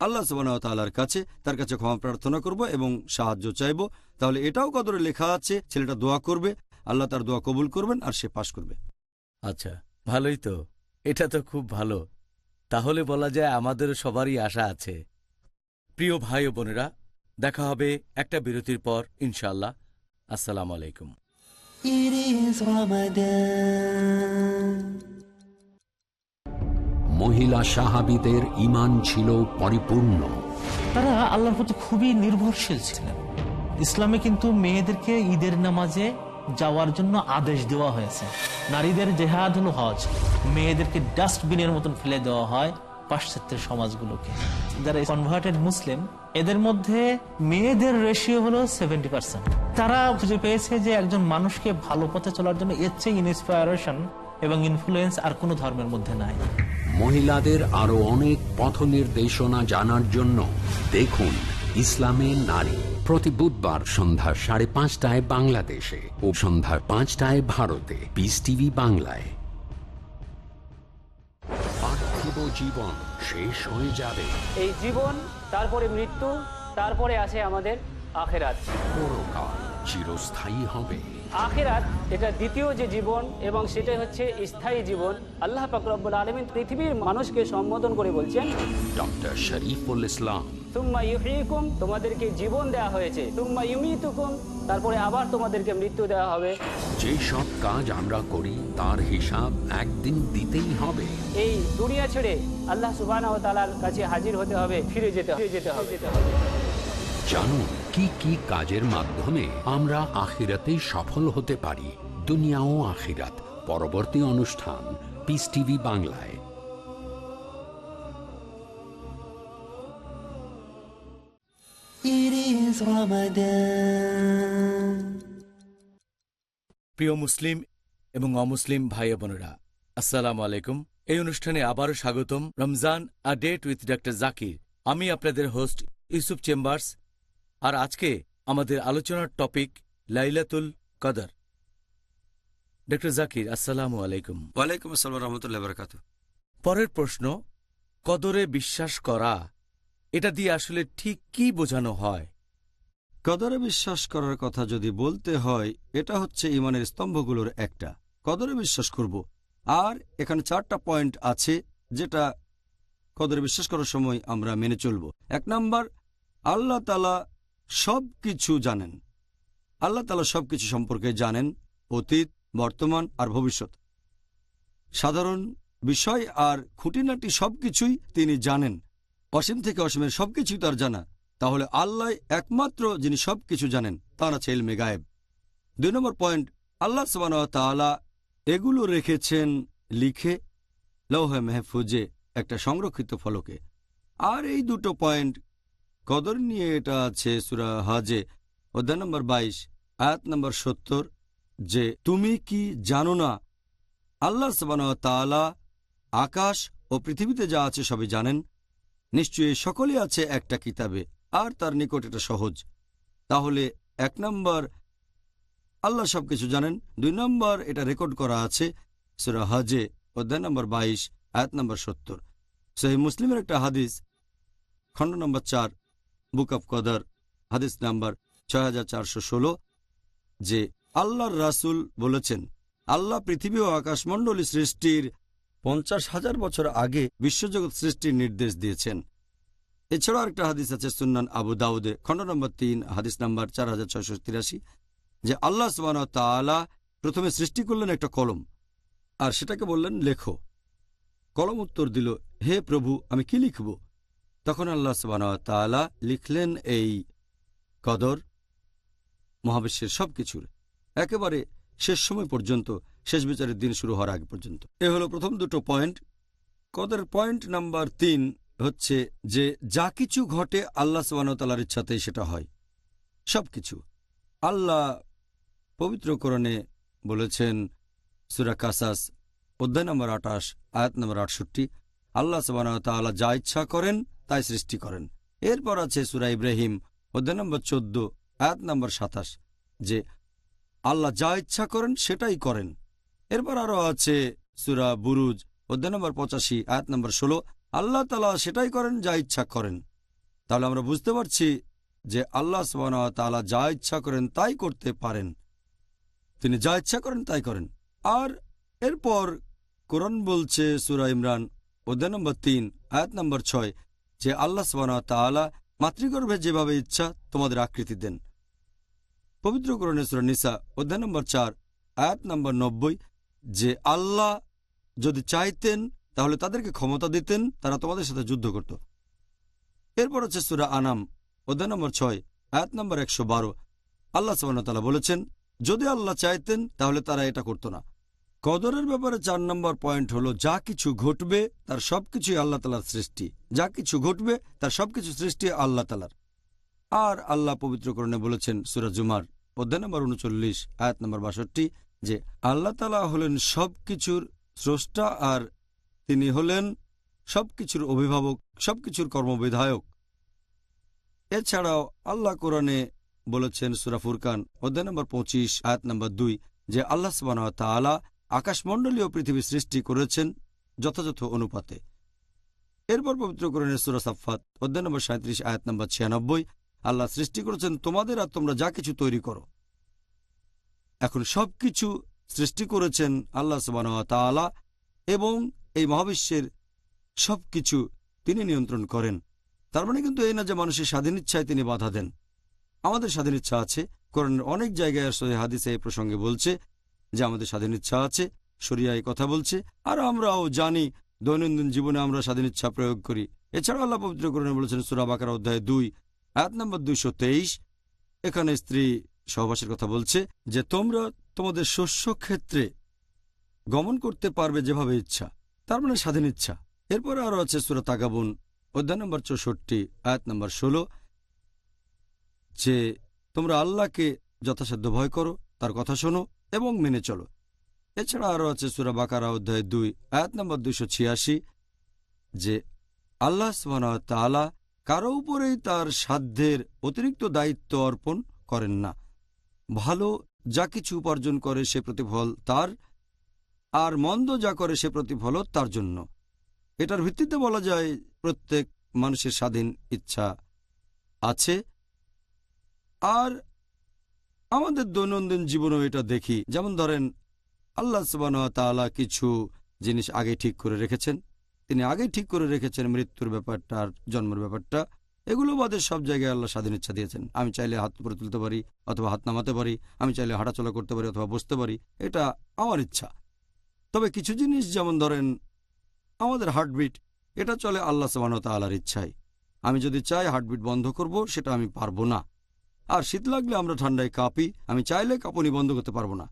আল্লাহ তাআলার কাছে, তার কাছে ক্ষমা প্রার্থনা করব এবং সাহায্য চাইব। তাহলে এটাও কদরে লেখা আছে, ছেলেটা দোয়া করবে, আল্লাহ তার দোয়া কবুল করবেন আর সে পাশ করবে। আচ্ছা ভালোই তো, এটা তো খুব ভালো। তাহলে বলা যায় আমাদের সবারই আশা আছে। প্রিয় ভাই বোনেরা, দেখা হবে একটা বিরতির পর ইনশাল্লাহ আসসালামু আলাইকুম। It is Ramadan. মহিলা সাহাবিদের ইমান ছিল পরিপূর্ণ। তারা আল্লাহর প্রতি খুবই নির্ভরশীল ছিলেন। ইসলামে কিন্তু মেয়েদেরকে ঈদের নামাজে যাওয়ার জন্য আদেশ দেওয়া হয়েছে। নারীদের জেহাদ হলো হজ মেয়েদেরকে ডাস্টবিনের মতন ফেলে দেওয়া হয়। পাশ্চাত্যের সমাজগুলোকে। যারা কনভার্টেড মুসলিম এদের মধ্যে মেয়েদের রেশিও হলো সেভেন্টি পার্সেন্ট তারা খুঁজে পেয়েছে যে একজন মানুষকে ভালো পথে চলার জন্য এর চেয়ে ইন্সপায়ারেশন এবং ইনফ্লুয়েন্স আর কোনো ধর্মের মধ্যে নাই। মহিলাদের আরও অনেক পথ নির্দেশনা জানার জন্য দেখুন ইসলামে নারী। প্রতি বুধবার সন্ধ্যা সাড়ে পাঁচটায় বাংলাদেশে ও সন্ধ্যা পাঁচটায় ভারতে। পিস টিভি বাংলায়। জীবন শেষ হয়ে যাবে। এই জীবন তারপরে মৃত্যু তারপরে আসে আমাদের আখেরাত। পরকাল চিরস্থায়ী হবে। আখেরাত এটা দ্বিতীয় যে জীবন এবং সেটাই হচ্ছে স্থায়ী জীবন আল্লাহ পাকরব্বুল আলমিন পৃথিবীর মানুষকে সম্বোধন করে বলছেন ডক্টর শরীফুল ইসলাম। তুম্মা ইউহিকুম তোমাদেরকে জীবন দেওয়া হয়েছে। তুম্মা ইউমিতুকুম তারপরে আবার তোমাদেরকে মৃত্যু দেওয়া হবে। যে সব কাজ আমরা করি তার হিসাব একদিন দিতেই হবে। এই দুনিয়া ছেড়ে আল্লাহ সুবাহ কাছে হাজির হতে হবে ফিরে যেতে ফিরে যেতে হবে যেতে হবে। জানুন কি কি কাজের মাধ্যমে আমরা আখিরাতে সফল হতে পারি। দুনিয়া ও আখিরাত পরবর্তী অনুষ্ঠান পিস টিভি বাংলায়. প্রিয় মুসলিম এবং অমুসলিম ভাই বোনেরা আসসালামু আলাইকুম। এই অনুষ্ঠানে আবারও স্বাগতম Ramzan a date with doctor Zakir আমি আপনাদের হোস্ট ইউসুফ চেম্বার্স আর আজকে আমাদের আলোচনার টপিক লাইলাতুল কদর। ডক্টর জাকির আসসালাম আলাইকুম। ওয়ালাইকুম আসসালাম রহমতুল্লাহ বারকাত পরের প্রশ্ন কদরে বিশ্বাস করা এটা দিয়ে আসলে ঠিক কি বোঝানো হয়? কদরে বিশ্বাস করার কথা যদি বলতে হয় এটা হচ্ছে ইমানের স্তম্ভগুলোর একটা। কদরে বিশ্বাস করব। আর এখানে চারটা পয়েন্ট আছে যেটা কদরে বিশ্বাস করার সময় আমরা মেনে চলব। এক নাম্বার আল্লাহ তালা সব কিছু জানেন। আল্লাহ তালা সব কিছু সম্পর্কে জানেন অতীত, বর্তমান আর ভবিষ্যৎ। সাধারণ বিষয় আর খুঁটিনাটি সবকিছুই তিনি জানেন। অসীম থেকে অসীমের সবকিছুই তার জানা। তাহলে আল্লাহ একমাত্র যিনি সবকিছু জানেন, তার আছে এলমে গায়েব। দুই নম্বর পয়েন্ট, আল্লাহ সবান তাআলা এগুলো রেখেছেন লিখে, লৌহে মেহফুজে একটা সংরক্ষিত ফলকে। আর এই দুটো পয়েন্ট কদর নিয়ে এটা আছে সুরা হাজে, অধ্যায় নম্বর বাইশ, আয়াত নম্বর সত্তর, যে তুমি কি জানো না, আল্লাহ সবান তাআলা আকাশ ও পৃথিবীতে যা আছে সবই জানেন। নিশ্চয়ই সকলেই আছে একটা কিতাবে, আর তার নিকট এটা সহজ। তাহলে এক নম্বর, আল্লাহ সবকিছু জানেন। দুই নম্বর, এটা রেকর্ড করা আছে সুরা হাজে, অধ্যায় নম্বর বাইশ, আয়াত নম্বর সত্তর। সেই মুসলিমের একটা হাদিস, খণ্ড নম্বর চার বুক অফ কদর, হাদিস নাম্বার ছয় হাজার চারশো ষোলো, যে আল্লাহর রাসুল বলেছেন, আল্লাহ পৃথিবী ও আকাশমণ্ডলী সৃষ্টির পঞ্চাশ হাজার বছর আগে বিশ্বজগৎ সৃষ্টির নির্দেশ দিয়েছেন। এছাড়াও একটা হাদিস আছে সুন্নান আবু দাউদে, খণ্ড নম্বর তিন, হাদিস নাম্বার চার হাজার ছয়শো তিরাশি, যে আল্লাহ সুবান তালা প্রথমে সৃষ্টি করলেন একটা কলম, আর সেটাকে বললেন লেখো। কলম উত্তর দিল, হে প্রভু, আমি কি লিখব? তখন আল্লাহ সুবান তালা লিখলেন এই কদর, মহাবিশ্বের সবকিছুর। একেবারে শেষ সময় পর্যন্ত, শেষ বিচারের দিন শুরু হওয়ার আগে পর্যন্ত। এ হলো প্রথম দুটো পয়েন্ট। কদের পয়েন্ট নাম্বার তিন হচ্ছে যে, যা কিছু ঘটে আল্লাহ সুবাহতালার ইচ্ছাতেই সেটা হয়। সব কিছু আল্লাহ পবিত্রকরণে বলেছেন, সুরা কাসাস, অধ্যায় নম্বর আটাশ, আয়াত নম্বর আটষট্টি, আল্লাহ সুবাহতাল্লাহ যা ইচ্ছা করেন তাই সৃষ্টি করেন। এরপর আছে সুরা ইব্রাহিম, অধ্যায় নম্বর চোদ্দ, আয়াত নম্বর সাতাশ, যে আল্লাহ যা ইচ্ছা করেন সেটাই করেন। এরপর আরও আছে সুরা বুরুজ, অধ্যায় নম্বর পঁচাশি, আয়াত নম্বর ষোলো, আল্লাহ তালা সেটাই করেন যা ইচ্ছা করেন। তাহলে আমরা বুঝতে পারছি যে আল্লাহ তালা যা ইচ্ছা করেন তাই করতে পারেন। তিনি যা ইচ্ছা করেন তাই করেন। আর এরপর কোরআন বলছে সুরা ইমরান, অধ্যায় নম্বর তিন, আয়াত নম্বর ছয় যে আল্লাহ তালা মাতৃগর্ভে যেভাবে ইচ্ছা তোমাদের আকৃতি দেন। পবিত্র সুরা নিসা, অধ্যায় নম্বর চার, আয়াত নম্বর নব্বই, যে আল্লাহ যদি চাইতেন, তাহলে তাদেরকে ক্ষমতা দিতেন, তারা তোমাদের সাথে যুদ্ধ করত। এরপর হচ্ছে সুরা আনাম, অধ্যায় নম্বর ছয়, আয়াত নম্বর একশো বারো। আল্লাহ সাবানতালা বলেছেন, যদি আল্লাহ চাইতেন, তাহলে তারা এটা করত না। কদরের ব্যাপারে চার নম্বর পয়েন্ট হলো, যা কিছু ঘটবে তার সবকিছুই আল্লাহ তালার সৃষ্টি। যা কিছু ঘটবে তার সবকিছু সৃষ্টি আল্লাহ তালার। আর আল্লাহ পবিত্রকরণে বলেছেন, সুরা জুমার অধ্যায় নম্বর উনচল্লিশ, আয়াত নম্বর বাষট্টি, যে আল্লাহ তালা হলেন সব কিছুর স্রষ্টা আর তিনি হলেন সবকিছুর অভিভাবক, সবকিছুর কর্মবিধায়ক। এছাড়াও আল্লাহ কোরআনে বলেছেন, সুরা ফুরকান অধ্যায় নম্বর পঁচিশ, আয়াত নম্বর দুই, যে আল্লাহ সবান তালা আকাশমণ্ডলীয় পৃথিবী সৃষ্টি করেছেন যথাযথ অনুপাতে। এরপর পবিত্র কোরআনের সুরা সাফাত অধ্যায় নম্বর সাঁত্রিশ, আয়াত নম্বর ছিয়ানব্বই, আল্লাহ সৃষ্টি করেছেন, তোমাদের আর তোমরা যা কিছু তৈরি করো। এখন সব কিছু সৃষ্টি করেছেন আল্লাহ সবান তালা এবং এই মহাবিশ্বের সব কিছু তিনি নিয়ন্ত্রণ করেন। তার মানে কিন্তু এই না যে মানুষের স্বাধীন ইচ্ছায় তিনি বাধা দেন। আমাদের স্বাধীন ইচ্ছা আছে। কোরআনের অনেক জায়গায় সহি হাদিসে এই প্রসঙ্গে বলছে যে আমাদের স্বাধীন ইচ্ছা আছে শরিয়ায় কথা বলছে। আর আমরাও জানি, দৈনন্দিন জীবনে আমরা স্বাধীন ইচ্ছা প্রয়োগ করি। এছাড়াও আল্লাহ পবিত্র কোরআনে বলেছেন সুরাবাকার অধ্যায় দুই এক নম্বর দুইশো তেইশ। এখানে স্ত্রী সহবাসের কথা বলছে যে, তোমরা তোমাদের শস্য ক্ষেত্রে গমন করতে পারবে যেভাবে ইচ্ছা, তার মানে স্বাধীন ইচ্ছা। এরপরে আরও আছে সুরা তাগাবুন, অধ্যায় নম্বর চৌষট্টি, আয়াত নম্বর ষোলো, যে, তোমরা আল্লাহকে যথাসাধ্য ভয় করো, তার কথা শোনো এবং মেনে চলো। এছাড়া আরও আছে সুরা বাকারা অধ্যায় দুই, আয়াত নম্বর দুশো ছিয়াশি, যে আল্লাহ তালা কারও উপরেই তার সাধ্যের অতিরিক্ত দায়িত্ব অর্পণ করেন না। ভালো যা কিছু উপার্জন করে সে প্রতিফল তার, আর মন্দ যা করে সে প্রতিফল তার জন্য। এটার ভিত্তিতে বলা যায় প্রত্যেক মানুষের স্বাধীন ইচ্ছা আছে। আর আমাদের দৈনন্দিন জীবনেও এটা দেখি। যেমন ধরেন, আল্লাহ তাআলা কিছু জিনিস আগে ঠিক করে রেখেছেন। তিনি আগেই ঠিক করে রেখেছেন মৃত্যুর ব্যাপারটা আর জন্মের ব্যাপারটা। এগুলো বাদে সব জায়গায় আল্লাহ স্বাধীন ইচ্ছা দিয়েছেন। আমি চাইলে হাত উপরে তুলতে পারি অথবা হাত নামাতে পারি, আমি চাইলে হাঁটাচলা করতে পারি অথবা বসতে পারি, এটা আমার ইচ্ছা। তবে কিছু জিনিস, যেমন ধরেন, আমাদের হার্টবিট, এটা চলে আল্লাহ তাআলার ইচ্ছায়। আমি যদি চাই হার্টবিট বন্ধ করব, সেটা আমি পারব না। আর শীত লাগলে আমরা ঠান্ডায় কাঁপি, আমি চাইলে কাঁপুনি বন্ধ করতে পারব না।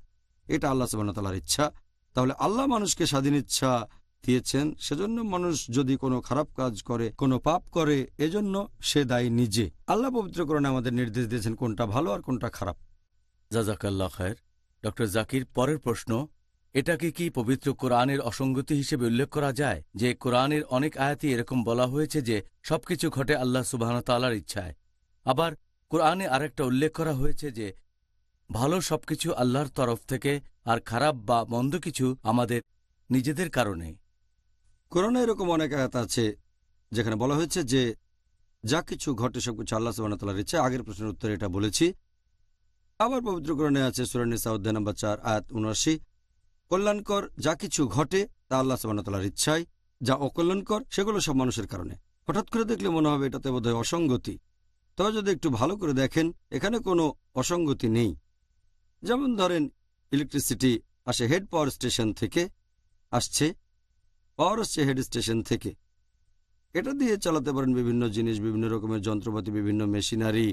এটা আল্লাহ তাআলার ইচ্ছা। তাহলে আল্লাহ মানুষকে স্বাধীন ইচ্ছা দিয়েছেন, সেজন্য মানুষ যদি কোনো খারাপ কাজ করে, কোনো পাপ করে, এজন্য সে দায়ী নিজে। আল্লাহ পবিত্রকরণে আমাদের নির্দেশ দিয়েছেন কোনটা ভালো আর কোনটা খারাপ। জাজাকাল্লা খায়ের। ডক্টর জাকির, পরের প্রশ্ন, এটাকে কি পবিত্র কোরআনের অসঙ্গতি হিসেবে উল্লেখ করা যায়? যে কোরআনের অনেক আয়াতি এরকম বলা হয়েছে যে সবকিছু ঘটে আল্লাহ সুবাহতালার ইচ্ছায়। আবার কোরআনে আরেকটা উল্লেখ করা হয়েছে যে, ভালো সবকিছু আল্লাহর তরফ থেকে আর খারাপ বা মন্দ কিছু আমাদের নিজেদের কারণে। কোরআনে এরকম অনেক আয়াত আছে, যেখানে বলা হয়েছে যে, যা কিছু ঘটে সবকিছু আল্লাহ সুবাহতালার ইচ্ছা, আগের প্রশ্নের উত্তরে এটা বলেছি। আবার পবিত্র কোরআনে আছে সুরানিসা অধ্যায় নম্বর চার, আয়াত উনআশি। কল্যাণকর যা কিছু ঘটে তা আল্লাহ সুবাহতালার ইচ্ছায়, যা অকল্যাণকর সেগুলো সব মানুষের কারণে। হঠাৎ করে দেখলে মনে হবে এটাতে বোধহয় অসঙ্গতি। তবে যদি একটু ভালো করে দেখেন, এখানে কোনো অসঙ্গতি নেই। যেমন ধরেন ইলেকট্রিসিটি আসে হেড পাওয়ার স্টেশন থেকে আসছে পাওয়ার আসছে হেড স্টেশন থেকে। এটা দিয়ে চালাতে পারেন বিভিন্ন জিনিস, বিভিন্ন রকমের যন্ত্রপাতি, বিভিন্ন মেশিনারি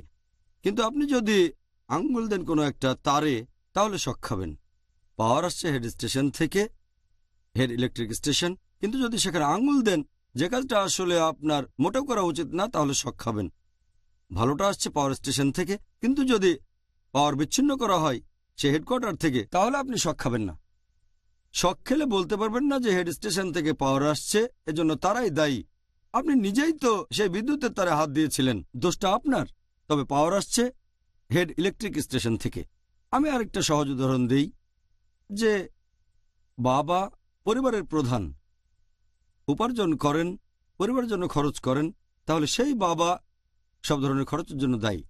কিন্তু আপনি যদি আঙ্গুল দেন কোনো একটা তারে, তাহলে শখ খাবেন। পাওয়ার আসছে হেড স্টেশন থেকে হেড ইলেকট্রিক স্টেশন কিন্তু যদি সেখানে আঙ্গুল দেন, যে কাজটা আসলে আপনার মোটেও করা উচিত না, তাহলে শখ খাবেন। ভালোটা আসছে পাওয়ার স্টেশন থেকে। কিন্তু যদি পাওয়ার বিচ্ছিন্ন করা হয়, সে হেডকোয়ার্টার থেকে, তাহলে আপনি শখ খাবেন না। শখ খেলে বলতে পারবেন না যে হেড স্টেশন থেকে পাওয়ার আসছে, এজন্য তারাই দায়ী। আপনি নিজেই তো সেই বিদ্যুতের তারে হাত দিয়েছিলেন, দোষটা আপনার। তবে পাওয়ার আসছে হেড ইলেকট্রিক স্টেশন থেকে। আমি আরেকটা সহজ উদাহরণ দিই, যে বাবা পরিবারের প্রধান, উপার্জন করেন, পরিবারের জন্য খরচ করেন, তাহলে সেই বাবা সব ধরনের খরচের জন্য দায়ী।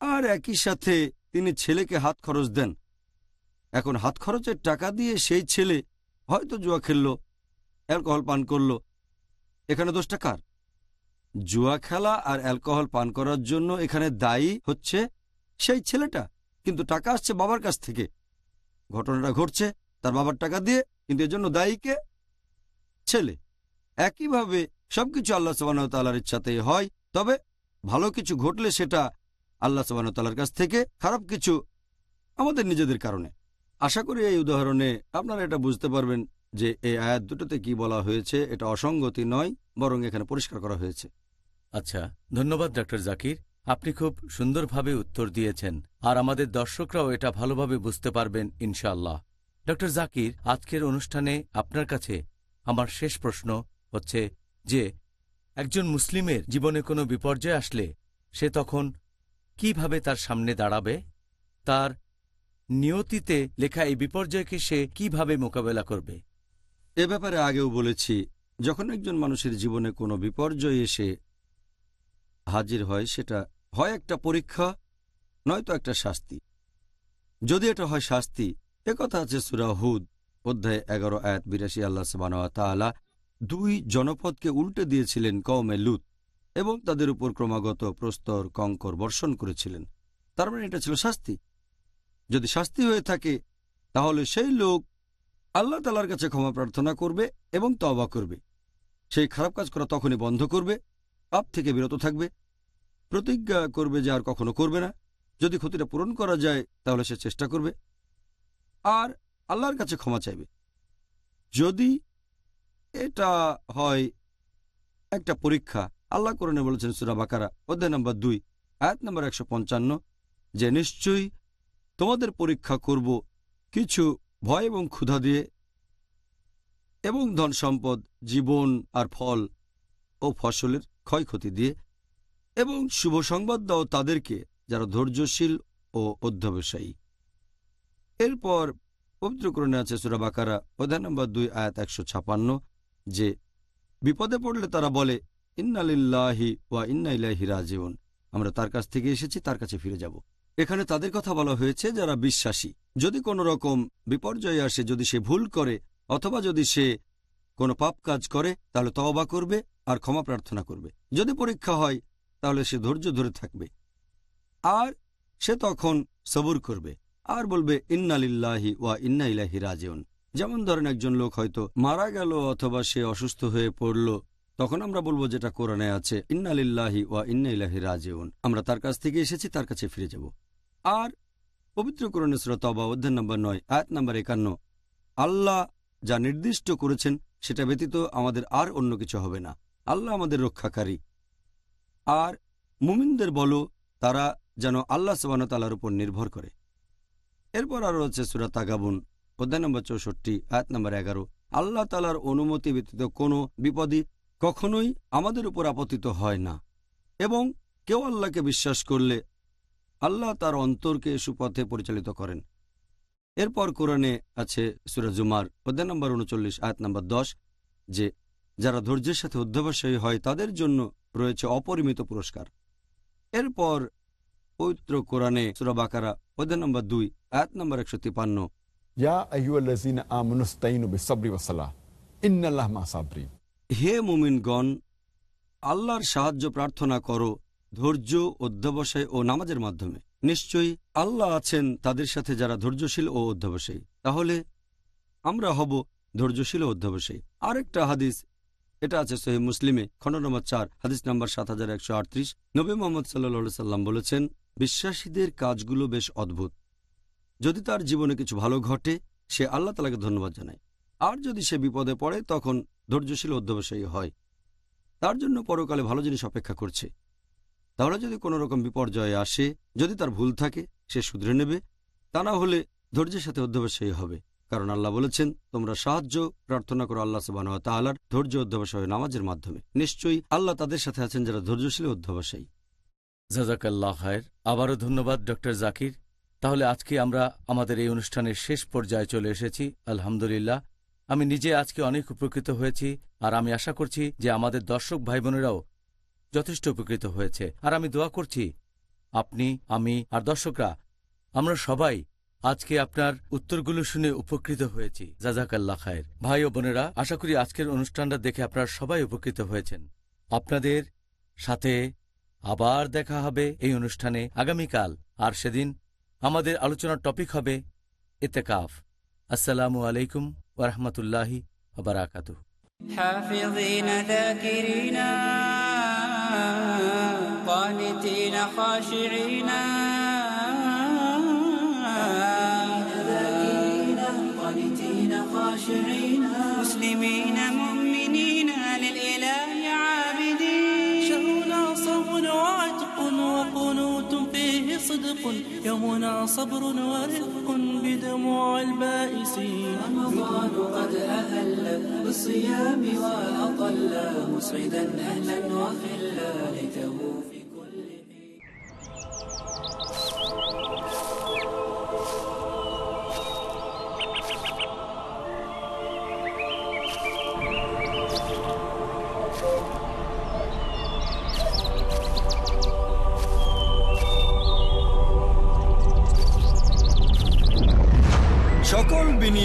আর একই সাথে তিনি ছেলেকে হাত খরচ দেন। এখন হাত খরচের টাকা দিয়ে সেই ছেলে হয়তো জুয়া খেলল, অ্যালকোহল পান করল। এখানে দোষটা কার? জুয়া খেলা আর অ্যালকোহল পান করার জন্য এখানে দায়ী হচ্ছে সেই ছেলেটা। কিন্তু টাকা আসছে বাবার কাছ থেকে। ঘটনাটা ঘটছে তার বাবার টাকা দিয়ে, কিন্তু এর জন্য দায়ীকে ছেলে। একইভাবে সবকিছু আল্লাহ সবানতালার ইচ্ছাতেই হয়। তবে ভালো কিছু ঘটলে সেটা আল্লাহ সবানতালার কাছ থেকে, খারাপ কিছু আমাদের নিজেদের কারণে। আশা করি এই উদাহরণে আপনারা এটা বুঝতে পারবেন যে এই আয়াত দুটোতে কি বলা হয়েছে, এটা অসঙ্গতি নয়, বরং এখানে পরিষ্কার করা হয়েছে। আচ্ছা ধন্যবাদ ডক্টর জাকির। আপনি খুব সুন্দরভাবে উত্তর দিয়েছেন, আর আমাদের দর্শকরাও এটা ভালোভাবে বুঝতে পারবেন, ইনশাআল্লাহ। ডক্টর জাকির, আজকের অনুষ্ঠানে আপনার কাছে আমার শেষ প্রশ্ন হচ্ছে যে একজন মুসলিমের জীবনে কোনো বিপর্যয় আসলে সে তখন কীভাবে তার সামনে দাঁড়াবে? তার নিয়তিতে লেখা এই বিপর্যয়কে সে কীভাবে মোকাবেলা করবে? এ ব্যাপারে আগেও বলেছি, যখন একজন মানুষের জীবনে কোনো বিপর্যয় এসে হাজির হয়, সেটা হয় একটা পরীক্ষা, নয়তো একটা শাস্তি। যদি এটা হয় শাস্তি একথা আছে সুরাহুদ অধ্যায় এগারো, আয়াত বিরাশি, আল্লাহ সবানোয়া তাআলা দুই জনপদকে উল্টে দিয়েছিলেন কওমে লুত এবং তাদের উপর ক্রমাগত প্রস্তর কঙ্কর বর্ষণ করেছিলেন। তার মানে এটা ছিল শাস্তি। যদি শাস্তি হয়ে থাকে, তাহলে সেই লোক আল্লাহ তালার কাছে ক্ষমা প্রার্থনা করবে এবং তবা করবে। সেই খারাপ কাজ করা তখনই বন্ধ করবে পাপ থেকে বিরত থাকবে, প্রতিজ্ঞা করবে যে আর কখনো করবে না। যদি ক্ষতিটা পূরণ করা যায়, তাহলে সে চেষ্টা করবে। আর আল্লাহর কাছে ক্ষমা চাইবে। যদি এটা হয় একটা পরীক্ষা। আল্লাহ কোরআনে বলেছেন সুরা বাকারা, অধ্যায় নম্বর দুই, আয়াত নম্বর একশো পঞ্চান্ন, যে নিশ্চয়ই তোমাদের পরীক্ষা করব কিছু ভয় এবং ক্ষুধা দিয়ে এবং ধন সম্পদ, জীবন আর ফল ও ফসলের ক্ষয়ক্ষতি দিয়ে এবং শুভ সংবাদ দাও তাদেরকে যারা ধৈর্যশীল ও অধ্যবসায়ী। এরপর পবিত্রকরণে আছে সুরা বাকারা, অধ্যায় নম্বর দুই, আয়াত একশো ছাপান্ন যে বিপদে পড়লে তারা বলে, ইন্নালিল্লাহি ওয়া ইন্না ইলাইহি রাজিউন। আমরা তার কাছ থেকে এসেছি, তার কাছে ফিরে যাব। এখানে তাদের কথা বলা হয়েছে যারা বিশ্বাসী। যদি কোনো রকম বিপর্যয় আসে, যদি সে ভুল করে, অথবা যদি সে কোনো পাপ কাজ করে, তাহলে তওবা করবে আর ক্ষমা প্রার্থনা করবে। যদি পরীক্ষা হয়, তাহলে সে ধৈর্য ধরে থাকবে। আর সে তখন সবুর করবে। আর বলবে, ইন্নালিল্লাহি ওয়া ইন্না ইলাহি রাজিউন। যেমন ধরেন একজন লোক হয়তো মারা গেল অথবা সে অসুস্থ হয়ে পড়ল, তখন আমরা বলব যেটা কোরআনে আছে, ইন্নালিল্লাহি ওয়া ইন্না ইলাহি রাজিউন। আমরা তার কাছ থেকে এসেছি, তার কাছে ফিরে যাব। আর পবিত্র কোরআনে শ্রোতবা অধ্যায় নম্বর নয়, আয়াত নম্বর একান্ন, আল্লাহ যা নির্দিষ্ট করেছেন, সেটা ব্যতীত আমাদের আর অন্য কিছু হবে না। আল্লাহ আমাদের রক্ষাকারী। আর মুমিনদের বলো, তারা যেন আল্লাহ সবানতালার উপর নির্ভর করে। এরপর আরও হচ্ছে সুরা তাগাবুন। অধ্যায় নম্বর চৌষট্টি, আয়াত নম্বর এগারো। আল্লাহ তালার অনুমতি ব্যতীত কোনো বিপদই কখনোই আমাদের উপর আপতিত হয় না। এবং কেউ আল্লাহকে বিশ্বাস করলে আল্লাহ তার অন্তরকে সুপথে পরিচালিত করেন। এরপর কোরআনে আছে সুরাজুমার অধ্যায় নম্বর উনচল্লিশ, আয়াত নম্বর দশ, যে যারা ধৈর্যের সাথে অধ্যবসায়ী হয়, তাদের জন্য রয়েছে অপরিমিত পুরস্কার। এরপর পবিত্র কোরআনে সুরাবাকারা অধ্যায় নম্বর দুই, আয়াত নম্বর একশো তিপান্ন হে মুমিনগণ, আল্লাহর সাহায্য প্রার্থনা করো ধৈর্য, অধ্যবসায় ও নামাজের মাধ্যমে। নিশ্চয়ই আল্লাহ আছেন তাদের সাথে যারা ধৈর্যশীল ও অধ্যবসায়ী। তাহলে আমরা হব ধৈর্যশীল ও অধ্যবসায়ী। আরেকটা হাদিস, এটা আছে সহি মুসলিমে খণ্ড নম্বর চার, হাদিস নম্বর সাত হাজার একশো আটত্রিশ। নবী মোহাম্মদ সাল্লা সাল্লাম বলেছেন, বিশ্বাসীদের কাজগুলো বেশ অদ্ভুত। যদি তার জীবনে কিছু ভালো ঘটে, সে আল্লাহ তালাকে ধন্যবাদ জানায়। আর যদি সে বিপদে পড়ে, তখন ধৈর্যশীল অধ্যবসায়ী হয়। তার জন্য পরকালে ভালো জিনিস অপেক্ষা করছে। তাহলে যদি কোনো রকম বিপর্যয় আসে, যদি তার ভুল থাকে, সে শুধরে নেবে। তা না হলে ধৈর্যের সাথে অধ্যবসায়ী হবে। কারণ আল্লাহ বলেছেন, তোমরা সাহায্য, প্রার্থনা করো আল্লাহ সুবাহ তাআলার ধৈর্য অধ্যবসায় নামাজের মাধ্যমে। নিশ্চয়ই আল্লাহ তাদের সাথে আছেন যারা ধৈর্যশীল অধ্যবসায়ী। জাজাকাল্লাহ আবারও ধন্যবাদ, ডক্টর জাকির। তাহলে আজকে আমরা আমাদের এই অনুষ্ঠানের শেষ পর্যায়ে চলে এসেছি। আলহামদুলিল্লাহ। আমি নিজে আজকে অনেক উপকৃত হয়েছি আর আমি আশা করছি যে আমাদের দর্শক ভাই বোনেরাও যথেষ্ট উপকৃত হয়েছে। আর আমি দোয়া করছি আপনি, আমি আর দর্শকরা, আমরা সবাই আজকে আপনার উত্তরগুলো শুনে উপকৃত হয়েছি। জাজাকাল্লাহ খায়ের। ভাই ও বোনেরা, আশা করি আজকের অনুষ্ঠানটা দেখে আপনারা সবাই উপকৃত হয়েছেন। আপনাদের সাথে আবার দেখা হবে এই অনুষ্ঠানে আগামীকাল আর সেদিন আমাদের আলোচনার টপিক হবে এতেকাফ আসসালামু আলাইকুম ওরহমতুল্লাহি বারাকাতু حافظين ذاكرين قانتين خاشعين ذاكرين قانتين خاشعين مسلمين صدق يومنا صبر ورفق بدموع البائسين رمضان قد أهل بالصيام وأطل مسعدا أهلا وخلا ليته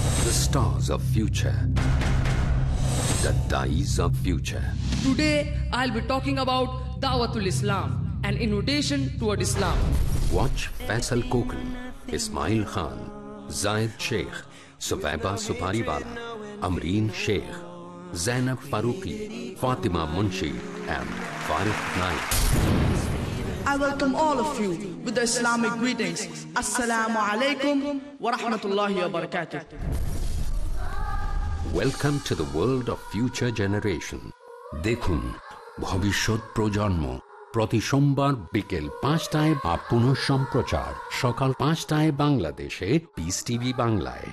The Stars of Future The Dies of Future Today, I'll be talking about Dawatul Islam, an invitation toward Islam. Watch Faisal Kokan, Ismail Khan, Zayed Sheikh, Subaiba Supariwala, Amreen Sheikh, Zainab Faruqi, Fatima Munshi, and Farid Naik. I welcome all of you with the Islamic greetings. Assalamu alaikum wa rahmatullahi wa barakatuh. Welcome to the world of future generation দেখুন ভবিষ্যৎ প্রজন্ম প্রতি সোমবার বিকেল পাঁচটায় বা পুনঃ সম্প্রচার সকাল পাঁচটায় বাংলাদেশে পিস টিভি বাংলায়